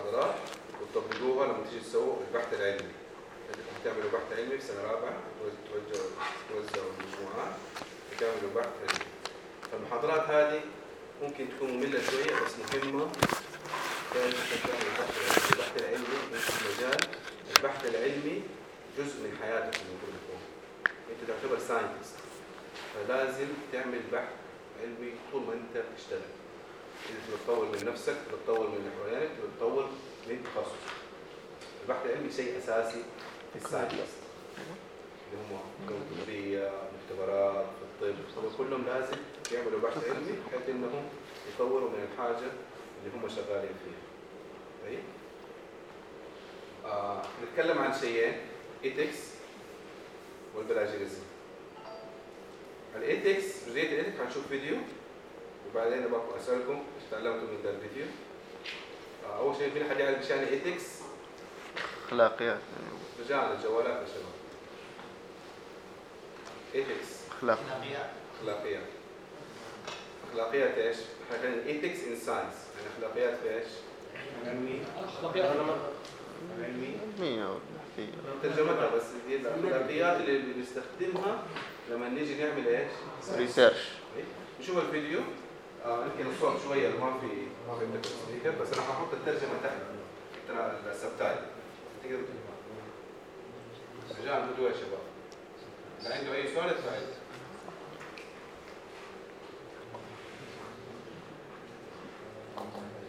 المحاضرات وتطبقوها لما تيجي تسووا البحث العلمي. أنتم تعملوا بحث علمي في سنة رابعة توزعوا توزعوا المجموعات وتعملوا بحث علمي. فالمحاضرات هذه ممكن تكون مملة شوية بس مهمة. البحث العلمي البحث العلمي في مجال البحث العلمي جزء من حياتك المفروض يكون. أنت تعتبر ساينتست فلازم تعمل بحث علمي طول ما أنت بتشتغل. انت بتطور من نفسك بتطور من اللي حوالينك بتطور من تخصصك. البحث العلمي شيء أساسي في ال science. اللي هم الطبية المختبرات الطب. هم كلهم لازم يعملوا بحث علمي بحيث إنهم يطوروا من الحاجة اللي هم شغالين فيها. طيب؟ آه نتكلم عن شيئين. ethics وال plagiarism. ال ethics جزئية الايثكس هنشوف فيديو. وبعدين بقى أسألكم إيش تعلمتوا من ده الفيديو. آه أول شيء في حد يعرف إيش يعني ethics اخلاقيات رجعنا الجوالات يا شباب. ethics أخلاق. أخلاقيات. أخلاقيات إيش؟ كان ethics in science يعني أخلاقيات في إيش؟ علمي. أخلاقيات. علمي. علمية وبحثية ترجمتها بس دي الاخلاقيات اللي بنستخدمها لما نيجي نعمل إيش؟ research نشوف الفيديو. آه يمكن الصوت شوية ما في ما في عندكم speaker بس أنا هحط الترجمة تحت ترى ال subtitle تقدروا رجال بدو يا شباب. اللي عنده أي سؤال؟ يتفاعل الصوت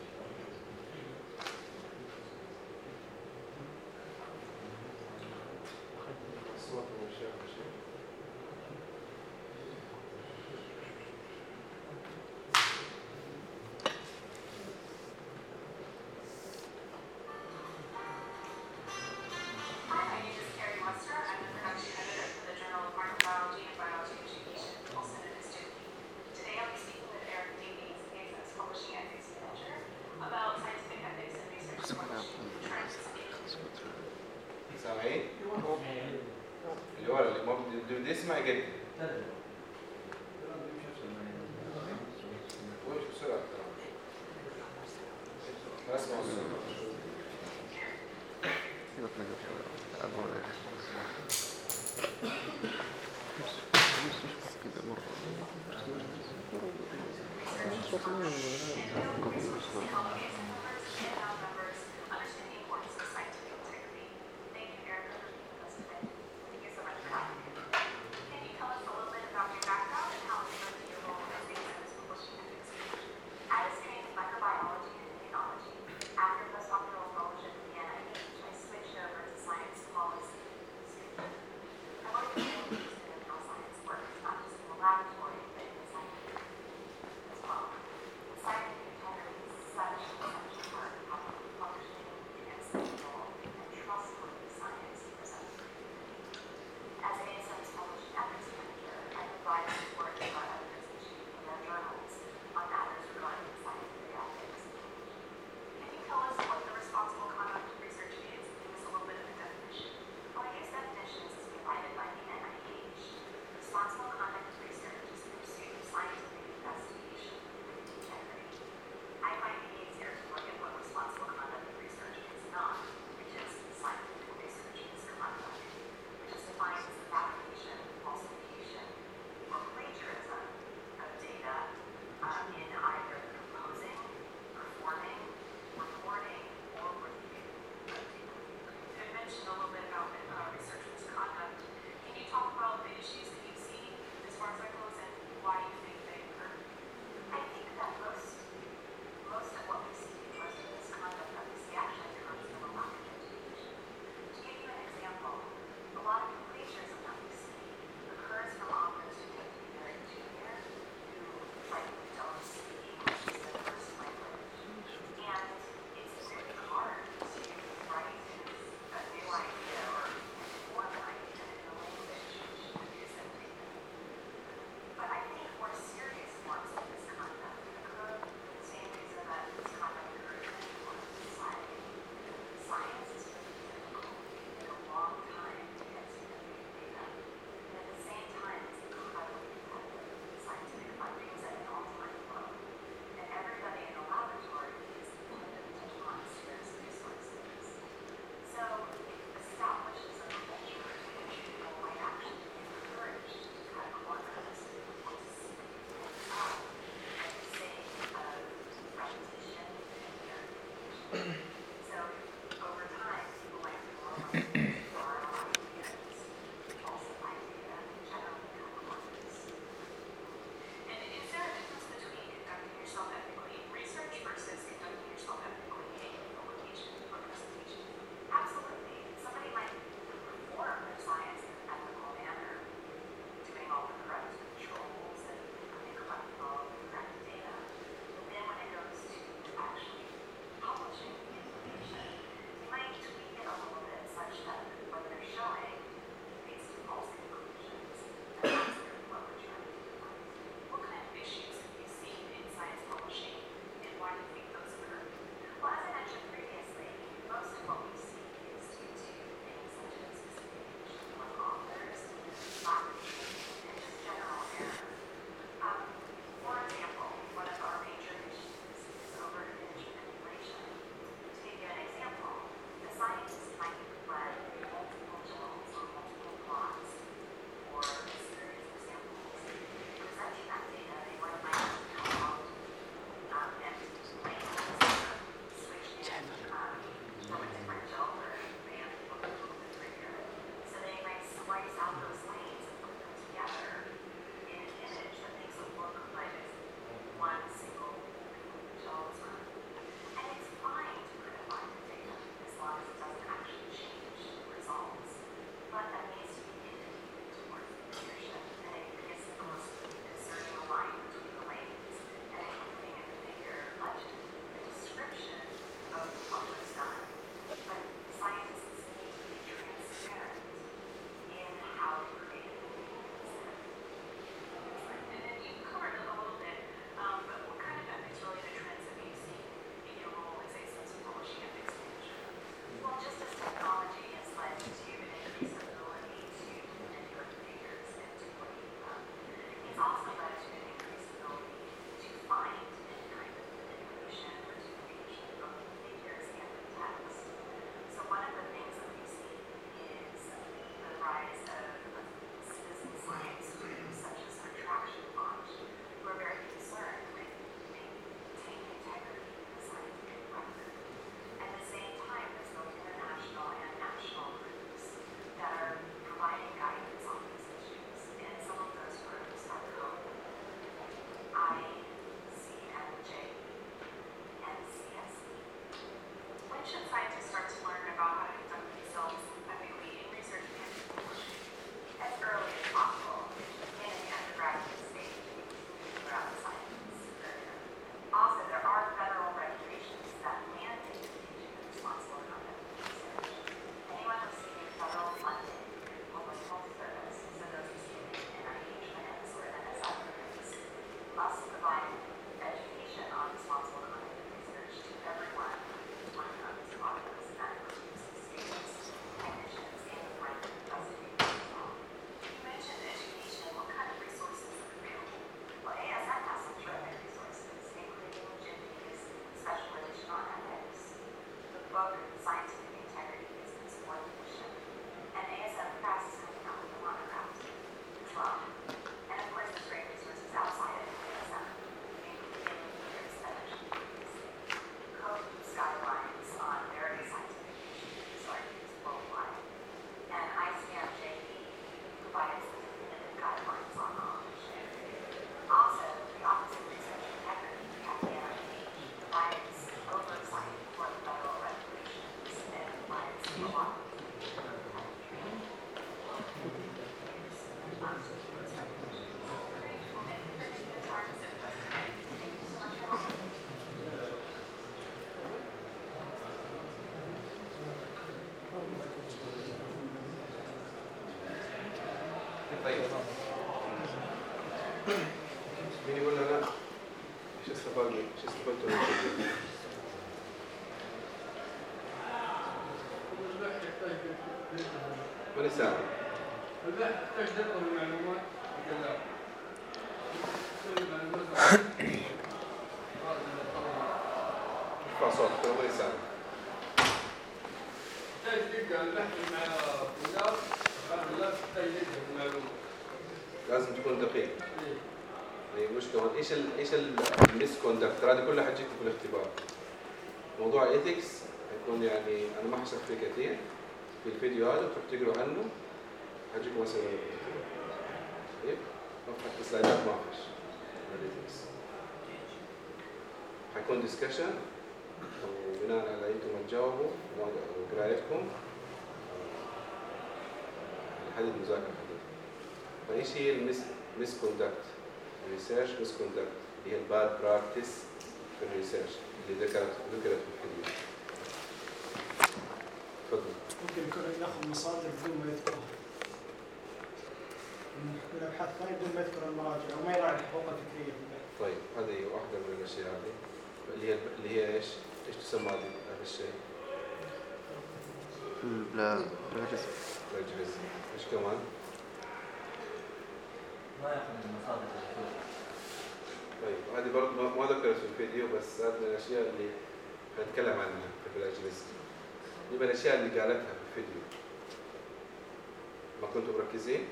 من يساعد ارفع صوتك ربنا يساعد تحتاج تبدا البحث مع الناس لازم تكون دقيق. اي مش كمان؟ إيش ال إيش المس كوندكت هذه كلها حتجيك في الاختبار موضوع ال ethics هيكون يعني أنا ما حشرح فيه كثير. الفيديو هذا تروح تقروا عنه. حجيكم مثلا. طيب. حتى slideات ما فيش. حيكون discussion وبناء على أنتم تجاوبوا وقرايتكم. نحدد مذاكرة حقتكم فايش طيب، هي ال misconduct؟ research misconduct اللي هي ال bad practice في ال research اللي ذكرت ذكرت في الحديث. ياخذ مصادر بدون ما يذكرها من ابحاث ثانية بدون ما يذكر المراجع وما يراعي الحقوق الفكرية. طيب هذه واحدة من الأشياء هذه. اللي هي اللي هي إيش؟ إيش تسمى هذا الشيء؟ لا plagiarism plagiarism إيش كمان؟ ما يأخذ من مصادر طيب هذه برضه ما ذكرت في الفيديو بس هذه من الأشياء اللي هنتكلم عنها في بلاجز يبقى الأشياء اللي قالتها. فيديو ما كنتوا مركزين؟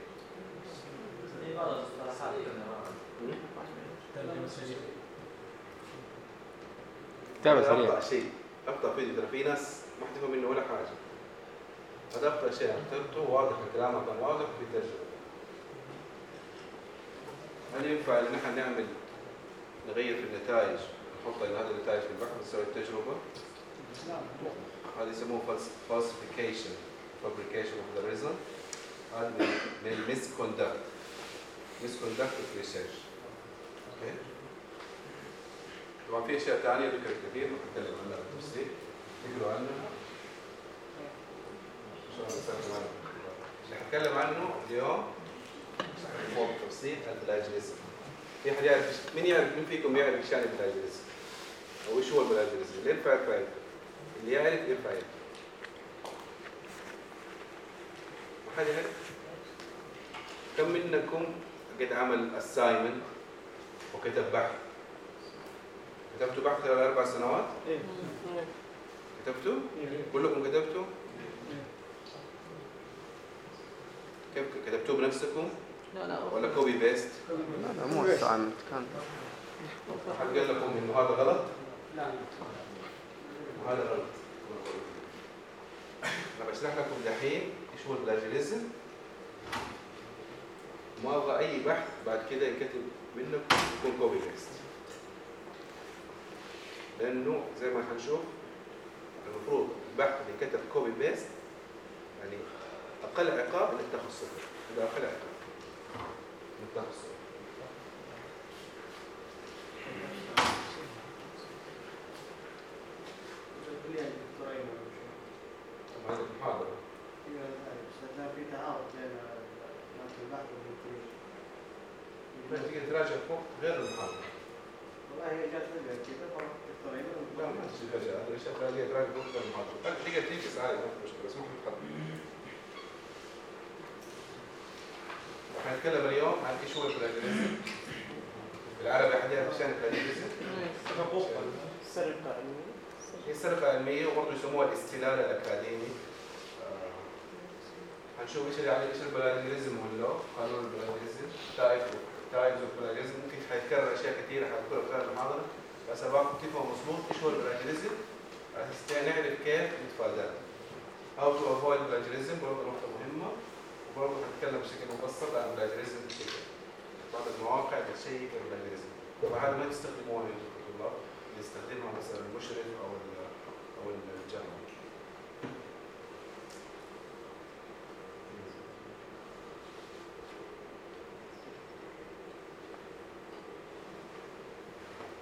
تابع سريع. أبطأ شيء. أبطأ فيديو. ترى في ناس ما حد منه ولا حاجة. هذا أبطأ شيء. أخترته واضح الكلام كان واضح في التجربه هل ينفع إن إحنا نعمل نغير في النتائج نحط هذه النتائج في البحث نسوي التجربة؟ لا هذا يسموه falsification fabrication of the result هذا من misconduct في research okay طبعا في أشياء ثانية ذكرت كثير ما حنتكلم عنها بالتفصيل تقروا عنها اللي حنتكلم عنه اليوم هو بالتفصيل ال plagiarism في حد يعرف مين يعرف مين فيكم يعرف إيش يعني ال plagiarism؟ أو إيش هو ال plagiarism؟ يرفع يرفع يده. اللي يعرف يرفع يده. ما حد يعرف؟ كم منكم قد عمل assignment وكتب بحث؟ كتبتوا بحث خلال أربع سنوات؟ إيه كتبتوا؟ إيه. كلكم كتبتوا؟ كيف كتبتوه بنفسكم لا لا ولا copy paste؟ لا لا مو استعان كان حد قال لكم إنه هذا غلط؟ لا وهذا غلط. أنا بشرح لكم دحين إيش هو ال plagiarism. ما أبغى أي بحث بعد كده ينكتب منك يكون copy paste لأنه زي ما حنشوف المفروض البحث اللي كتب copy paste يعني أقل عقاب صفر هذا أقل عقاب انك تاخذ صفر الكلية الدكتوراه المحاضره في تعارض بين البحث والدكتوراه بس تقدر تراجع فوق غير المحاضره والله هي جات فجأة كذا فرحت لا ما تجي هذا الأشياء تلاقيها تراجع فوق غير المحاضرة تقدر تنجز عادي ما في مشكلة بس ممكن تخطط حنتكلم اليوم عن إيش هو البلاجيريزم بالعربي إيش يعني البلاجيريزم؟ السرقة هي سرقة علمية وبرضه يسموها الاستلال الأكاديمي. هنشوف إيش يعني إيش ال plagiarism وال law قانون ال plagiarism type types of plagiarism ممكن حيتكرر أشياء كثيرة حتذكرها خلال المحاضرة بس ابغاكم تفهموا مضبوط إيش هو ال plagiarism عشان نعرف كيف نتفاداه. How to avoid plagiarism برضه نقطة مهمة. وبرضه هنتكلم بشكل مبسط عن ال plagiarism بشكل بعض المواقع بت check ال plagiarism طبعا ما تستخدموها أنتم كطلاب يستخدمها مثلا المشرف أو ال- أو الجامعة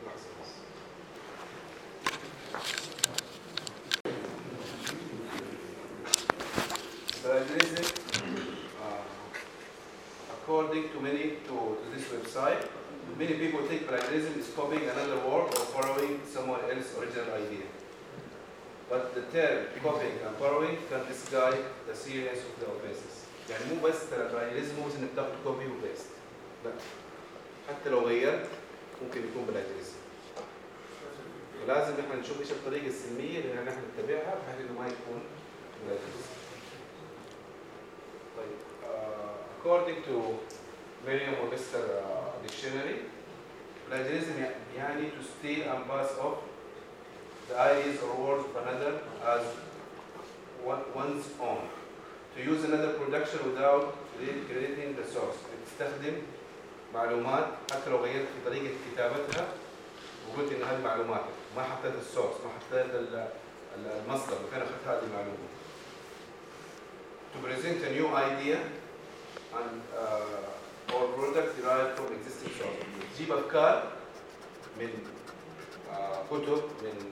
لحظة بس. Plagiarism, uh, according to many to, to this website, many people think plagiarism is copying another work or borrowing someone else's original idea. But the term copying and borrowing can disguise the seriousness of the offenses. يعني مو بس plagiarism مو بس انك تاخذ copy و paste. لا. حتى لو غيرت ممكن يكون plagiarism. ولازم إحنا نشوف إيش الطريقة السليمة اللي إحنا نتبعها بحيث انه ما يكون plagiarism. طيب uh, according to Merriam-Webster uh, dictionary plagiarism يعني to steal and pass off the ideas or words of another as one, one's own to use another production without crediting the source بتستخدم معلومات حتى لو غيرت في طريقة كتابتها وقلت ان هذه معلوماتك ما حطيت السورس ما حطيت ال- ال- المصدر وكان اخذت هذه المعلومة to present a new idea and uh, or product derived from existing source. تجيب افكار من آه، كتب من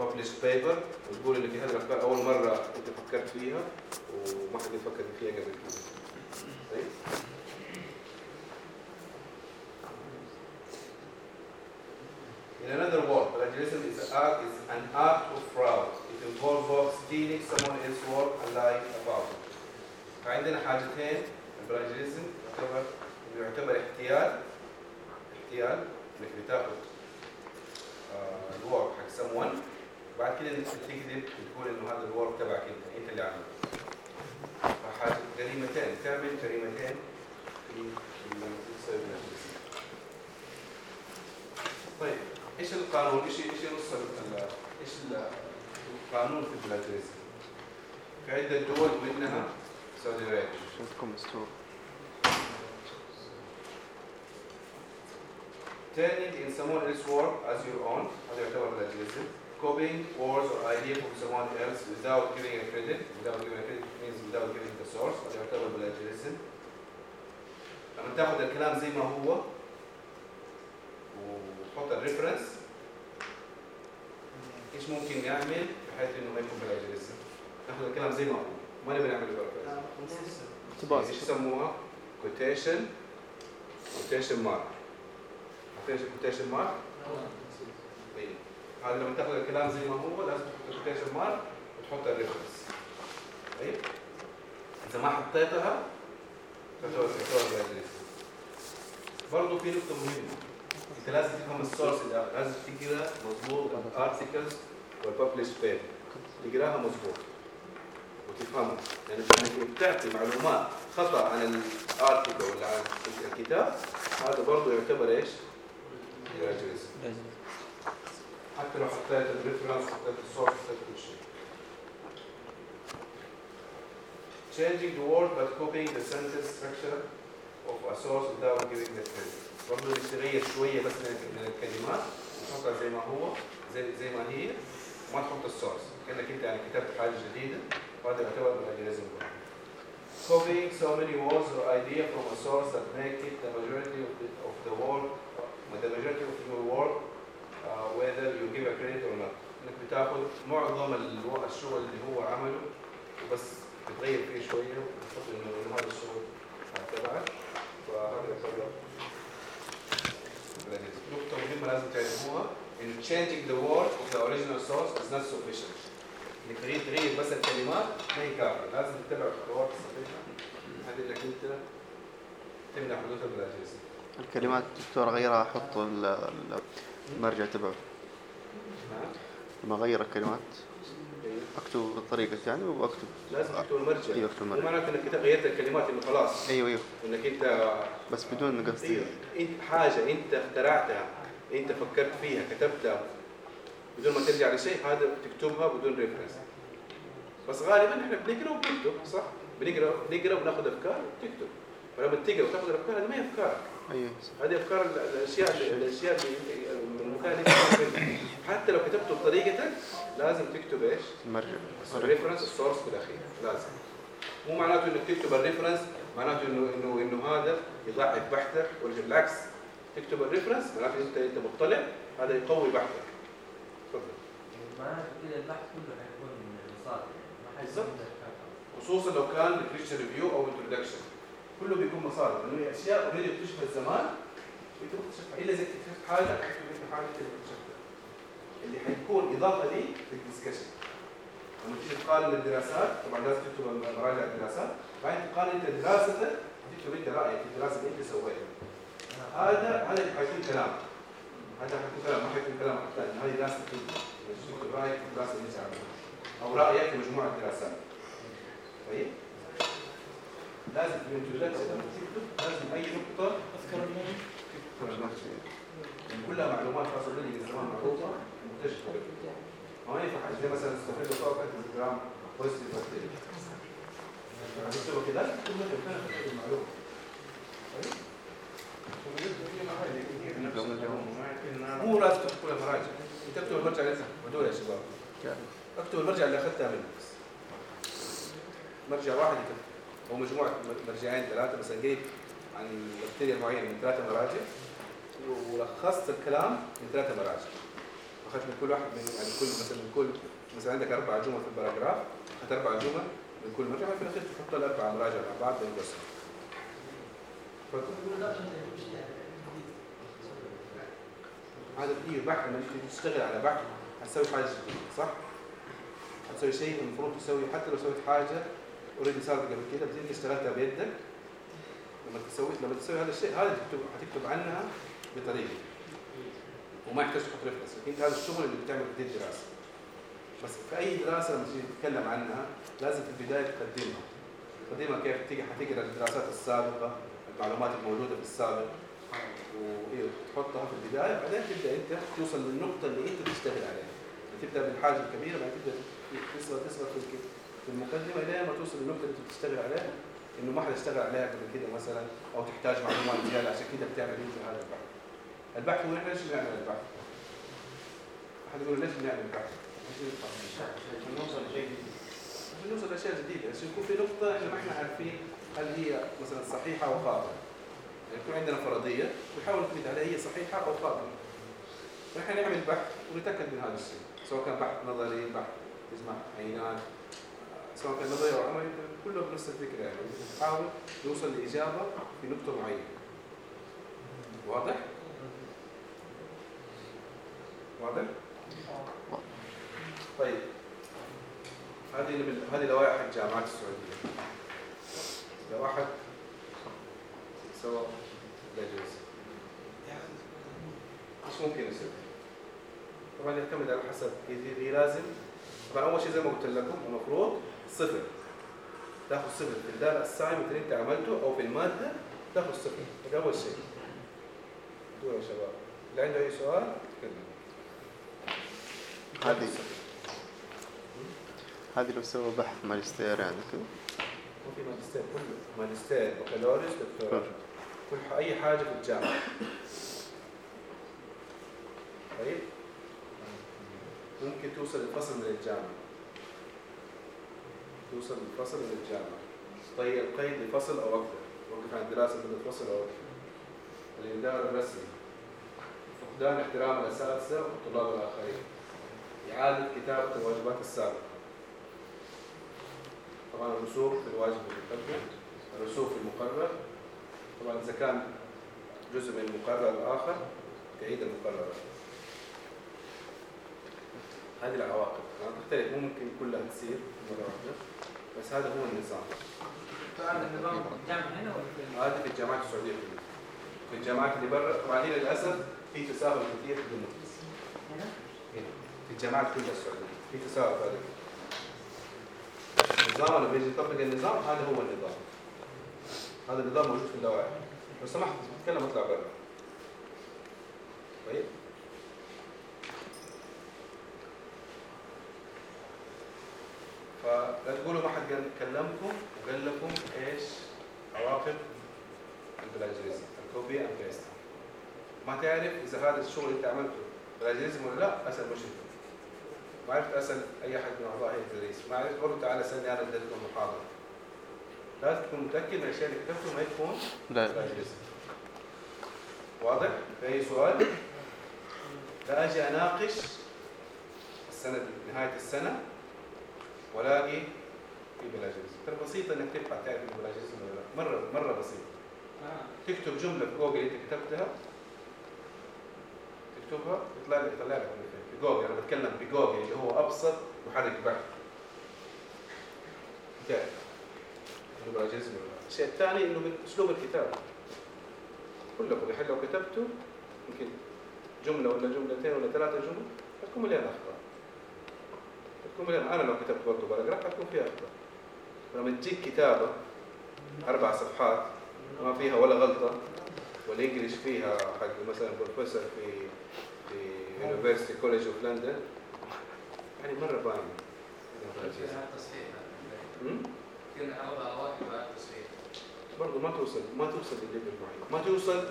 published paper وتقول ان في هذه الافكار اول مره انت فكرت فيها وما حد فكر فيها قبل كده. طيب؟ In another word, plagiarism is, act, is an act of fraud. It involves both stealing someone else's work and lying about it. فعندنا حاجتين ال plagiarism يعتبر يعتبر احتيال احتيال إنك بتاخذ آه، ال work حق someone بعد كده انت تكذب وتقول إنه هذا ال work تبعك أنت أنت اللي فحاجة جريمتين تعمل جريمتين في. طيب إيش القانون؟ إيش إيش نص إيش ال- القانون في البلاجيريزم؟ في عدة دول منها عشان تكون مستوى Turning in someone else's work as your own هذا يعتبر plagiarism. Copying words or idea from someone else without giving a credit. Without giving a credit means without giving the source هذا يعتبر plagiarism. لما تاخذ الكلام زي ما هو وتحط ال reference إيش ممكن يعمل بحيث انه ما يكون plagiarism؟ ناخذ الكلام زي ما هو ما نبي نعمل إيش يسموها؟ mark عارفين إيش quotation mark؟ اي هذا لما تاخذ الكلام زي ما هو لازم تحط quotation mark وتحط ال reference طيب؟ إذا ما حطيتها. برضه في نقطة مهمة. أنت لازم تفهم ال source لازم تقرا مضبوط. ال articles وال published paper تقراها مضبوط. وتفهمها. يعني انك بتعطي معلومات خطأ عن ال article ولا عن الكتاب هذا برضه يعتبر إيش؟ حتى لو حطيت ال reference حطيت ال source حطيت كل شيء changing the word but copying the sentence structure of a source without giving the credit برضه تغير شوية بس من من الكلمات تحطها زي ما هو زي زي ما هي وما تحط السورس كانك انت يعني كتبت حاجة جديده وهذا يعتبر plagiarism برضه. copying so many words or idea from a source that make it the majority of the, of the work the majority of your work uh, whether you give a credit or not إنك بتاخذ معظم الشغل اللي هو عمله وبس بتغير فيه شوية وتحط إنه هذا الشغل تبعك فهذا يعتبر. نقطة مهمة لازم تعرفوها انه changing the word of the original source is not sufficient. إنك تغير تغير بس الكلمات ما هي كافية، لازم تتبع الخطوات الصحيحة هذه انك انت تمنع حدوث البلاجيزم. الكلمات دكتور اغيرها أحط ال- ال- المرجع تبعه. لما أغير الكلمات اكتب بالطريقة يعني وأكتب. لازم تكتب المرجع. أيوه أكتب المرجع. معناته إنك غيرت الكلمات إنه خلاص. أيوه أيوه. إنك إنت بس بدون قصدي. أيوه إنت حاجة إنت اخترعتها إنت فكرت فيها كتبتها بدون ما ترجع لشيء هذا تكتبها بدون ريفرنس بس غالبا إحنا بنقرأ وبنكتب صح؟ بنقرأ بنقرأ وناخذ أفكار وتكتب فلما تقرأ وتاخذ الأفكار هذه ما هي افكار أيوه. هذه أفكار ال- الأشياء الأشياء المكان. حتى لو كتبته بطريقتك لازم تكتب إيش؟ المرجع ال reference ال source بالأخير. لازم. مو معناته إنك تكتب ال reference معناته انه انه إنه هذا يضعف بحثك ولا بالعكس تكتب ال reference معناته انت إنت مطلع هذا يقوي بحثك. تفضل. معناته كده البحث كله حيكون مصادر ما حيكون بالضبط. خصوصا لو كان review أو introduction كله بيكون مصادر لأنه هي أشياء already اكتشفت زمان انت بتكتشفها إلا إذا اكتشفت حاجة انت حاجة اللي اكتشفتها اللي حيكون إضافة لي في ال discussion لما تيجي تقارن الدراسات طبعا لازم تكتب مراجع الدراسات. بعدين تقارن أنت دراستك تكتب أنت رأيك في الدراسة اللي أنت سويتها. هذا هذا اللي حيكون كلام. هذا حيكون كلام ما حيكون كلام ثاني هذه دراستك انت رأيك في الدراسة اللي أنت عملتها. أو رأيك في مجموعة دراسات طيب؟ لازم في تكتب لازم أي نقطة أذكر المهم يعني كلها معلومات خاصة باللي من زمان معروفة. مكتشفه ما ينفع زي مثلا تستفيد فوق انستغرام بوزيتيف بكتيريا تكتبها كده كل ما تكتب المعلومه مو لازم تكتب كل المراجع. أنت اكتب المرجع اللي هدول يا شباب. اكتب المرجع اللي أخذتها بس مرجع واحد يكتب أو مجموعة مرجعين ثلاثة مثلا جايب عن بكتيريا معينه من ثلاثة مراجع ولخصت الكلام من ثلاثة مراجع أخذت من كل واحد من يعني كل مثلا من كل مثلا عندك أربع جمل في الباراجراف أخذت أربع جمل من كل مرجع في الأخير تحط الاربع مراجع مع بعض بين قوسين. هذا فيه بحث لما تشتغل على بحث هتسوي حاجة جديدة صح؟ هتسوي شيء المفروض تسوي حتى لو سويت حاجة already صارت قبل كده انت اشتغلتها بيدك. لما تسوي لما تسوي هذا الشيء هذا تكتب هتكتب عنها بطريقة. وما يحتاج تحط reference انت هذا الشغل اللي بتعمل في الدراسة. بس في أي دراسة لما تيجي تتكلم عنها لازم في البداية تقدمها. تقدمها كيف تيجي حتقرأ الدراسات السابقة المعلومات الموجودة في السابق. وتحطها في البداية بعدين تبدأ أنت توصل للنقطة اللي أنت تشتغل عليها. تبدأ بالحاجة الكبيرة بعدين تبدأ تصغر تصغر في في المقدمة إلى ما توصل للنقطه اللي بتشتغل عليها إنه ما حد اشتغل عليها قبل كده مثلا أو تحتاج معلومات زيادة عشان كده بتعمل إنت هذا البحث. البحث هو إحنا ليش بنعمل البحث؟ أحد يقول ليش بنعمل البحث؟ عشان نوصل لشيء. عشان نوصل لأشياء جديدة، عشان يكون في نقطة إحنا ما إحنا عارفين هل هي مثلا صحيحة أو خاطئه. يعني يكون عندنا فرضية ونحاول نثبت عليها هي صحيحة أو خاطئه. ونحن نعمل بحث ونتأكد من هذا الشيء، سواء كان بحث نظري، بحث يجمع عينات، سواء كان نظري أو عملي كله بنفس الفكرة يعني نحاول نوصل لإجابة في نقطة معينة. واضح؟ واضح؟ طيب هذه من هذه لوائح الجامعات السعودية. لوائح سواء جوز. إيش ممكن يصير؟ طبعا يعتمد على حسب هي هي لازم طبعا أول شيء زي ما قلت لكم المفروض صفر. تاخذ صفر في الدال السايمنت اللي انت عملته أو في المادة تاخذ صفر. هذا أول شيء. دور يا شباب. اللي عنده أي سؤال يتكلم. هذه. هذه لو سوى بحث ماجستير يعني كذا ما في ماجستير كله. ماجستير بكالوريوس دكتوراه كل أي حاجة في الجامعة. طيب. ممكن توصل الفصل من الجامعة. توصل من الجامعة. طيب قيد لفصل أو أكثر وقف عن الدراسه من فصل أو أكثر الانذار الرسمي فقدان احترام الاساتذه والطلاب الآخرين. إعادة كتابة الواجبات السابقة. طبعا الرسوم في الواجب المقدم الرسوم في المقرر. طبعا إذا كان جزء من المقرر الآخر تعيد المقرر. هذه العواقب. تختلف ممكن كلها تصير مرة واحدة. بس هذا هو النظام. هذا النظام الجامعة هنا ولا في؟ هذا في الجامعات السعودية كلها في الجامعات اللي برا طبعا هنا للأسف في تساهل كثير في النظام هنا؟ هنا. في الجامعات كلها السعودية. في تساهل هذا النظام لما يجي يطبق النظام هذا هو النظام. هذا النظام موجود في اللوائح لو سمحت تتكلم اطلع برا. طيب. فلا تقولوا ما حد كلمكم وقال لكم إيش؟ عواقب ال plagiarism ال copy and paste. ما تعرف إذا هذا الشغل اللي أنت عملته plagiarism ولا لا؟ أسأل مشرف. ما عرفت أسأل أي أحد من أعضاء هيئة التدريس ما عرفت برضه تعال اسالني أنا بديت لكم محاضره لازم تكون متأكد من الاشياء اللي كتبتها ما يكون لا. plagiarism. واضح؟ في أي سؤال؟ لا أجي أناقش السنة نهاية السنة. في plagiarism. ترى بسيطه إنك تبحث تعرف في plagiarism ولا لا. مره مرة بسيط. آه. تكتب جملة في جوجل انت كتبتها. تكتبها يطلع لك يطلع لك في جوجل أنا بتكلم بجوجل اللي هو أبسط محرك بحث تعرف انه plagiarism ولا لا. الشيء الثاني إنه من أسلوب الكتابة. كلكم الحين لو كتبتوا يمكن جملة ولا جملتين ولا ثلاثة جمل حتكون مليانة أخطاء. حتكون مليانه أنا لو كتبت برضه paragraph حتكون فيها اخطاء لما تجيك كتابة أربع صفحات ما فيها ولا غلطة وال English فيها حق مثلا بروفيسور في في University College of London يعني بعد تصحيح. برضه ما توصل ما توصل لليفل معين. ما توصل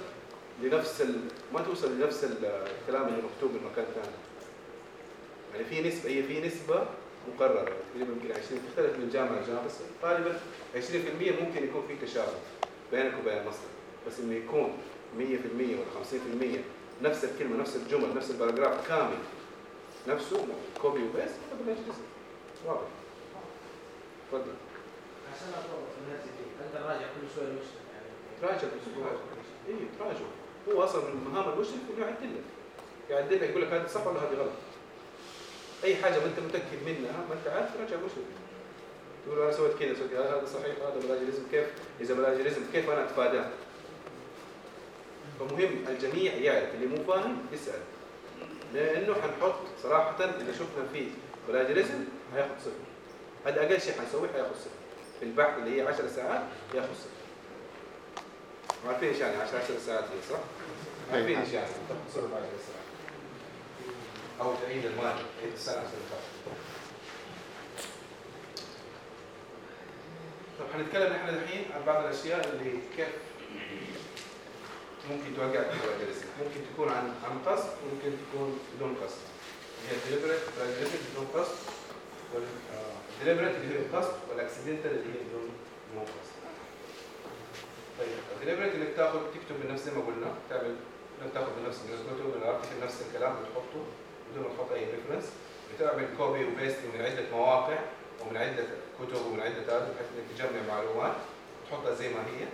لنفس ال... ما توصل لنفس ال- الكلام اللي مكتوب من مكان ثاني يعني في نسبة هي في نسبة مقررة. تقريبا يمكن 20 تختلف من جامعة لجامعة بس غالبا 20% ممكن يكون في تشابه بينك وبين المصدر بس إنه يكون 100% ولا 50% نفس الكلمة نفس الجمل نفس ال paragraph كامل نفسه copy و paste هذا plagiarism واضح. تفضل. عشان أطور في الناس دي انت راجع كل شوية المشرف يعني؟ تراجع بالاسبوع اي تراجع. هو أصلا من مهام المشرف إنه يعدل لك يعدل لك يقول لك هذه صح ولا هذه غلط. أي حاجة ما أنت متأكد منها ما أنت عارف تراجع المشرف تقول أنا سويت كذا سويت كذا هذا صحيح هذا plagiarism كيف؟ إذا plagiarism كيف أنا أتفاداه؟ فمهم الجميع يعرف اللي مو فاهم يسأل. لأنه حنحط صراحة اذا شفنا فيه بلاجيريزم هياخذ صفر. هذا أقل شيء حنسويه حياخذ صفر. في البحث اللي هي 10 ساعات ياخذ صفر. عارفين إيش يعني 10 10 ساعات صح؟ عارفين إيش يعني صفر ب 10 ساعات. أو تعيد المال تعيد السنة عشان تاخذ حنتكلم نحن الحين عن بعض الأشياء اللي كيف ممكن توقع ال plagiarism ممكن تكون عن عن قصد وممكن تكون بدون قصد. هي deliberate plagiarism بدون قصد وال deliberate اللي هي بالقصد وال accidental اللي هي بدون بدون قصد. طيب ال deliberate إنك تاخذ تكتب بنفس زي ما قلنا تعمل إنك تاخذ بنفس الكتب من ال article نفس الكلام بتحطه. بدون ما تحط اي reference بتعمل copy و paste من عدة مواقع ومن عدة كتب ومن عدة بحيث إنك تجمع معلومات وتحطها زي ما هي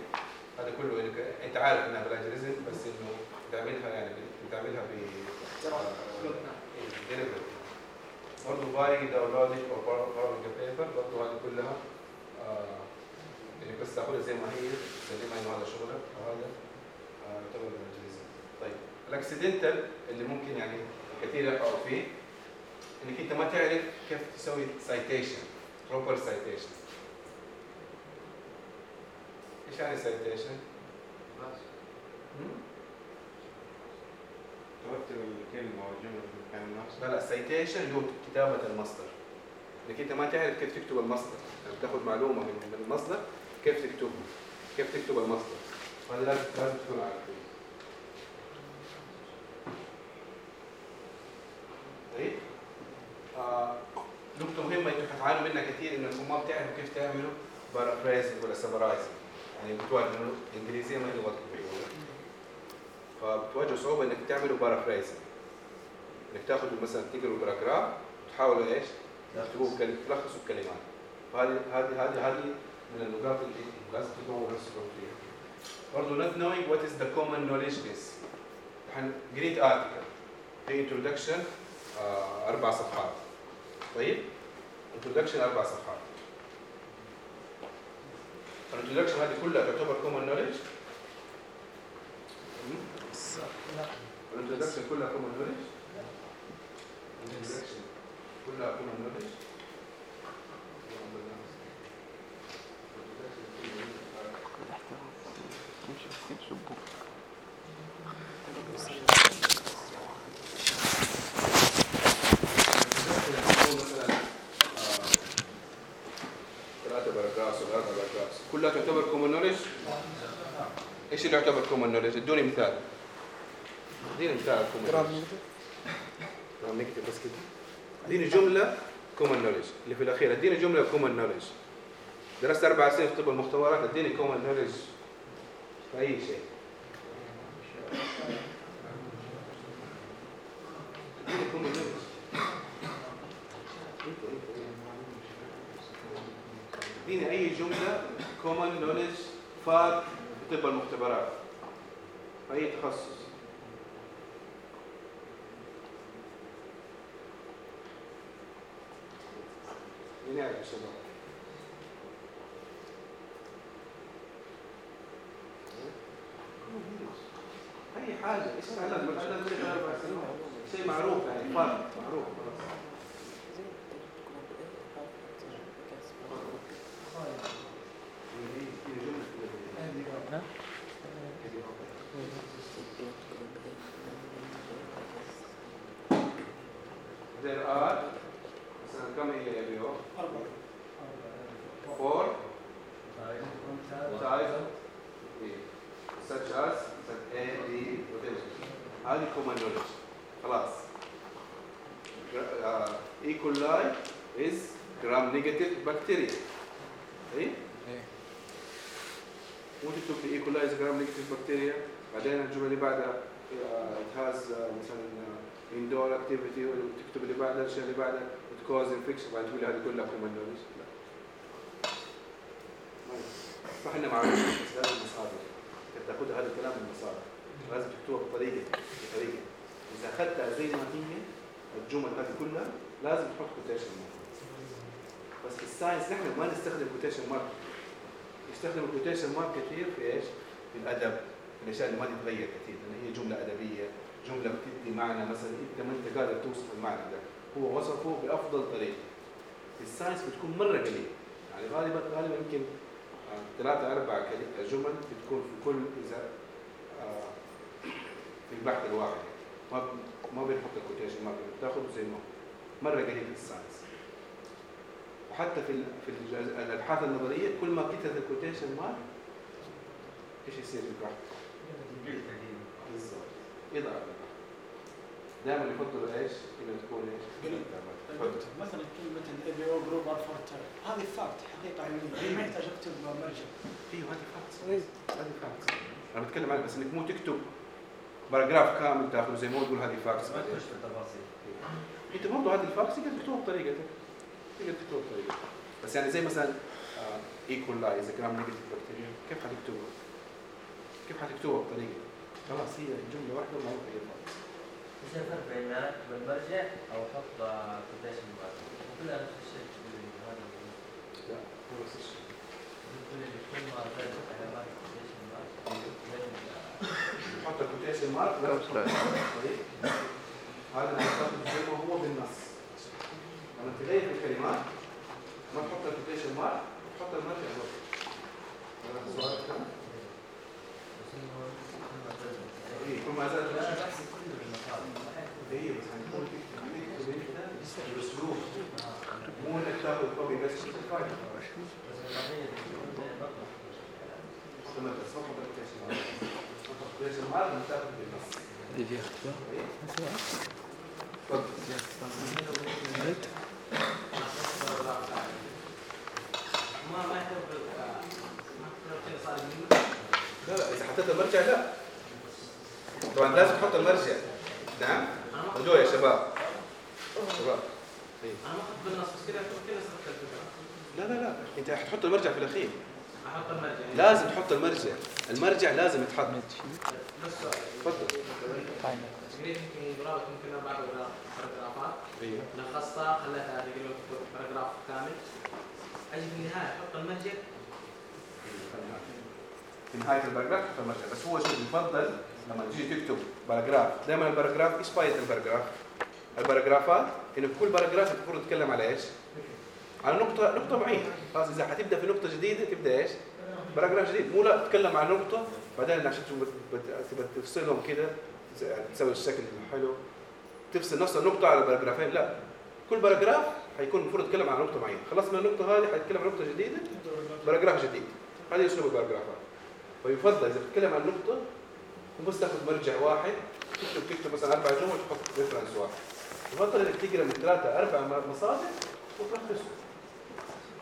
هذا كله إنك أنت عارف إنها plagiarism بس إنه بتعملها يعني بتعملها ب. برضه by downloading أو borrowing paper برضه هذه كلها آه يعني بس تاخذها زي ما هي تسلمها إنه هذا شغلك وهذا آه، يعتبر plagiarism. طيب ال accidental اللي ممكن يعني كثير يقعوا فيه إنك أنت ما تعرف كيف تسوي citation proper citation إيش يعني citation؟ ترتب الكلمة والجملة في مكان مناسب لا لا citation اللي هو كتابة المصدر. إنك أنت ما تعرف كيف تكتب المصدر. يعني تاخذ معلومة من من المصدر كيف تكتبها كيف تكتب المصدر؟ هذا لازم لازم تكون عارف. طيب آه نقطة مهمة أنتم حتعانوا منها كثير انكم ما بتعرفوا كيف تعملوا paraphrasing ولا summarizing يعني بتواجهوا إنه الانجليزية ما لغتكم الأولى فبتواجهوا صعوبة إنك تعملوا paraphrasing إنك تاخذوا مثلا تقروا paragraph وتحاولوا إيش؟ تكتبوه تلخصوا بكلمات. فهذه هذه هذه هذه من النقاط اللي لازم تطوروا نفسكم فيها. برضه not knowing what is the common knowledge is. قريت article في introduction آه أربع صفحات. طيب؟ introduction أربع صفحات. ال introduction هذه كلها تعتبر common knowledge ال introduction كلها common knowledge ال introduction كلها common knowledge ثلاثة paragraphs ولا أربعة paragraphs كلها تعتبر common knowledge إيش اللي يعتبر common knowledge؟ ادوني مثال؟ اديني مثال common نكتب بس كده. اديني جملة common knowledge اللي في الأخير اديني جملة common knowledge درست أربع سنين في طب المختبرات اديني common knowledge في أي شيء؟ اديني knowledge. اديني أي جملة common فات في طب المختبرات أي تخصص يا شباب؟ اي حاجة إيش فعلا فعلا شيء معروف يعني فات معروف خلاص There are مثلا كم هي يا بيو؟ Four types such as such A, B, whatever. هذه common knowledge. خلاص. Uh, E. coli is gram negative bacteria. إيه؟ مو تكتب في E. coli gram negative bacteria بعدين الجمله اللي بعدها it has uh, مثلا indoor activity وتكتب اللي بعدها الشيء اللي بعدها to cause infection بعدين تقول هذه كلها common knowledge لا. فاحنا بس لازم مصادر انت تأخذ هذا الكلام من مصادر لازم تكتبها بطريقه بطريقة. إذا أخذتها زي ما هي الجمل هذه كلها لازم تحط quotation mark بس في ال science نحن ما نستخدم quotation mark يستخدم ال quotation mark كثير في إيش؟ في الأدب في الأشياء اللي ما تتغير كثير لأن هي جملة أدبية. جملة بتدي معنى مثلا إنت ما إنت قادر توصف المعنى ده. هو وصفه بأفضل طريقة. في ال science بتكون مرة قليل يعني غالبا غالبا يمكن آه، ثلاثة أربع جمل بتكون في كل إذا آه، في البحث الواحد. ما ما بنحط ال quotation mark بتاخذه زي ما هو. مرة قليل في ال science. وحتى في في الأبحاث النظرية كل ما كترت ال quotation mark إيش يصير في البحث؟ بالضبط. يضعف دائما يفضلوا إيش؟ انه تكون إيش؟ تفضل. مثلا كلمة ال ABO group are four هذه fact حقيقة علمية ما يحتاج أكتب مرجع أيوه هذه facts هذه facts أنا بتكلم عن بس إنك مو تكتب paragraph كامل تاخذه زي ما هو تقول هذه facts ما تخش في التفاصيل. أنت برضه هذه ال facts تقدر تكتبها بطريقتك. تقدر تكتبها بطريقتك. بس يعني زي مثلا E. coli is gram negative bacteria كيف حتكتبها؟ كيف حتكتبها بطريقتك؟ خلاص هي جملة واحدة معروفه هي facts إيش الفرق بين المرجع أو أحط quotation mark؟ كلها نفس الشيء تقول لي هذا. لا هو نفس الشيء تقول لي كل ما زادت علامات quotation mark حط الكوتيشن مارك لا. طيب هذا زي ما هو بالنص لما تغير الكلمات ما تحط الكوتيشن مارك تحط المرجع هو هذا السؤال كم؟ ما زادت إيه كل ما زاد لا المرجع بحسب كله بالمقال إيه بس هنقول تكتب انت باسلوب مو إنك تاخذ كوبي بس لما غير بطلع تمام بس ما تحط الكوتيشن مارك تحط الكوتيشن مارك وانت تاخذ بالنص تفضل ما ما يحتاج ما يحتاج شيء صار منه لا لا إذا حطيت المرجع لا. طبعا لازم تحط المرجع. نعم؟ خذوه يا شباب. شباب. أنا ما بالنص بس كذا كذا لا لا لا. انت حتحط المرجع في الأخير. أحط المرجع. لازم تحط المرجع. المرجع لازم يتحط. بس سؤال تفضل. تقريبا يمكن برافو ممكن بعض ال paragraph ات أيوه. لخصتها خليتها تقريبا paragraph كامل. أجي في النهاية أحط المرجع. في نهاية ال paragraph تحط المرجع. بس هو شوف يفضل لما تيجي تكتب paragraph دائما ال paragraph إيش فائده ال paragraph؟ ال paragraph ات إنه كل paragraph المفروض تتكلم على إيش؟ على نقطة نقطة معينة، خلاص إذا حتبدأ في نقطة جديدة تبدأ إيش؟ paragraph جديد، مو لا تتكلم عن نقطة بعدين عشان تفصلهم كده تسوي الشكل الحلو تفصل نفس النقطة على paragraph ين، لا. كل paragraph حيكون المفروض يتكلم عن نقطة معينة، خلصنا النقطة هذه حيتكلم عن نقطة جديدة. paragraph جديد، هذا أسلوب الباراجرافات. فيفضل إذا بتتكلم عن نقطة بس تاخذ مرجع واحد تكتب تكتب مثلا أربع جمل وتحط ريفرنس واحد. يفضل إنك تقرا من ثلاثة أربع مصادر وتلخصهم.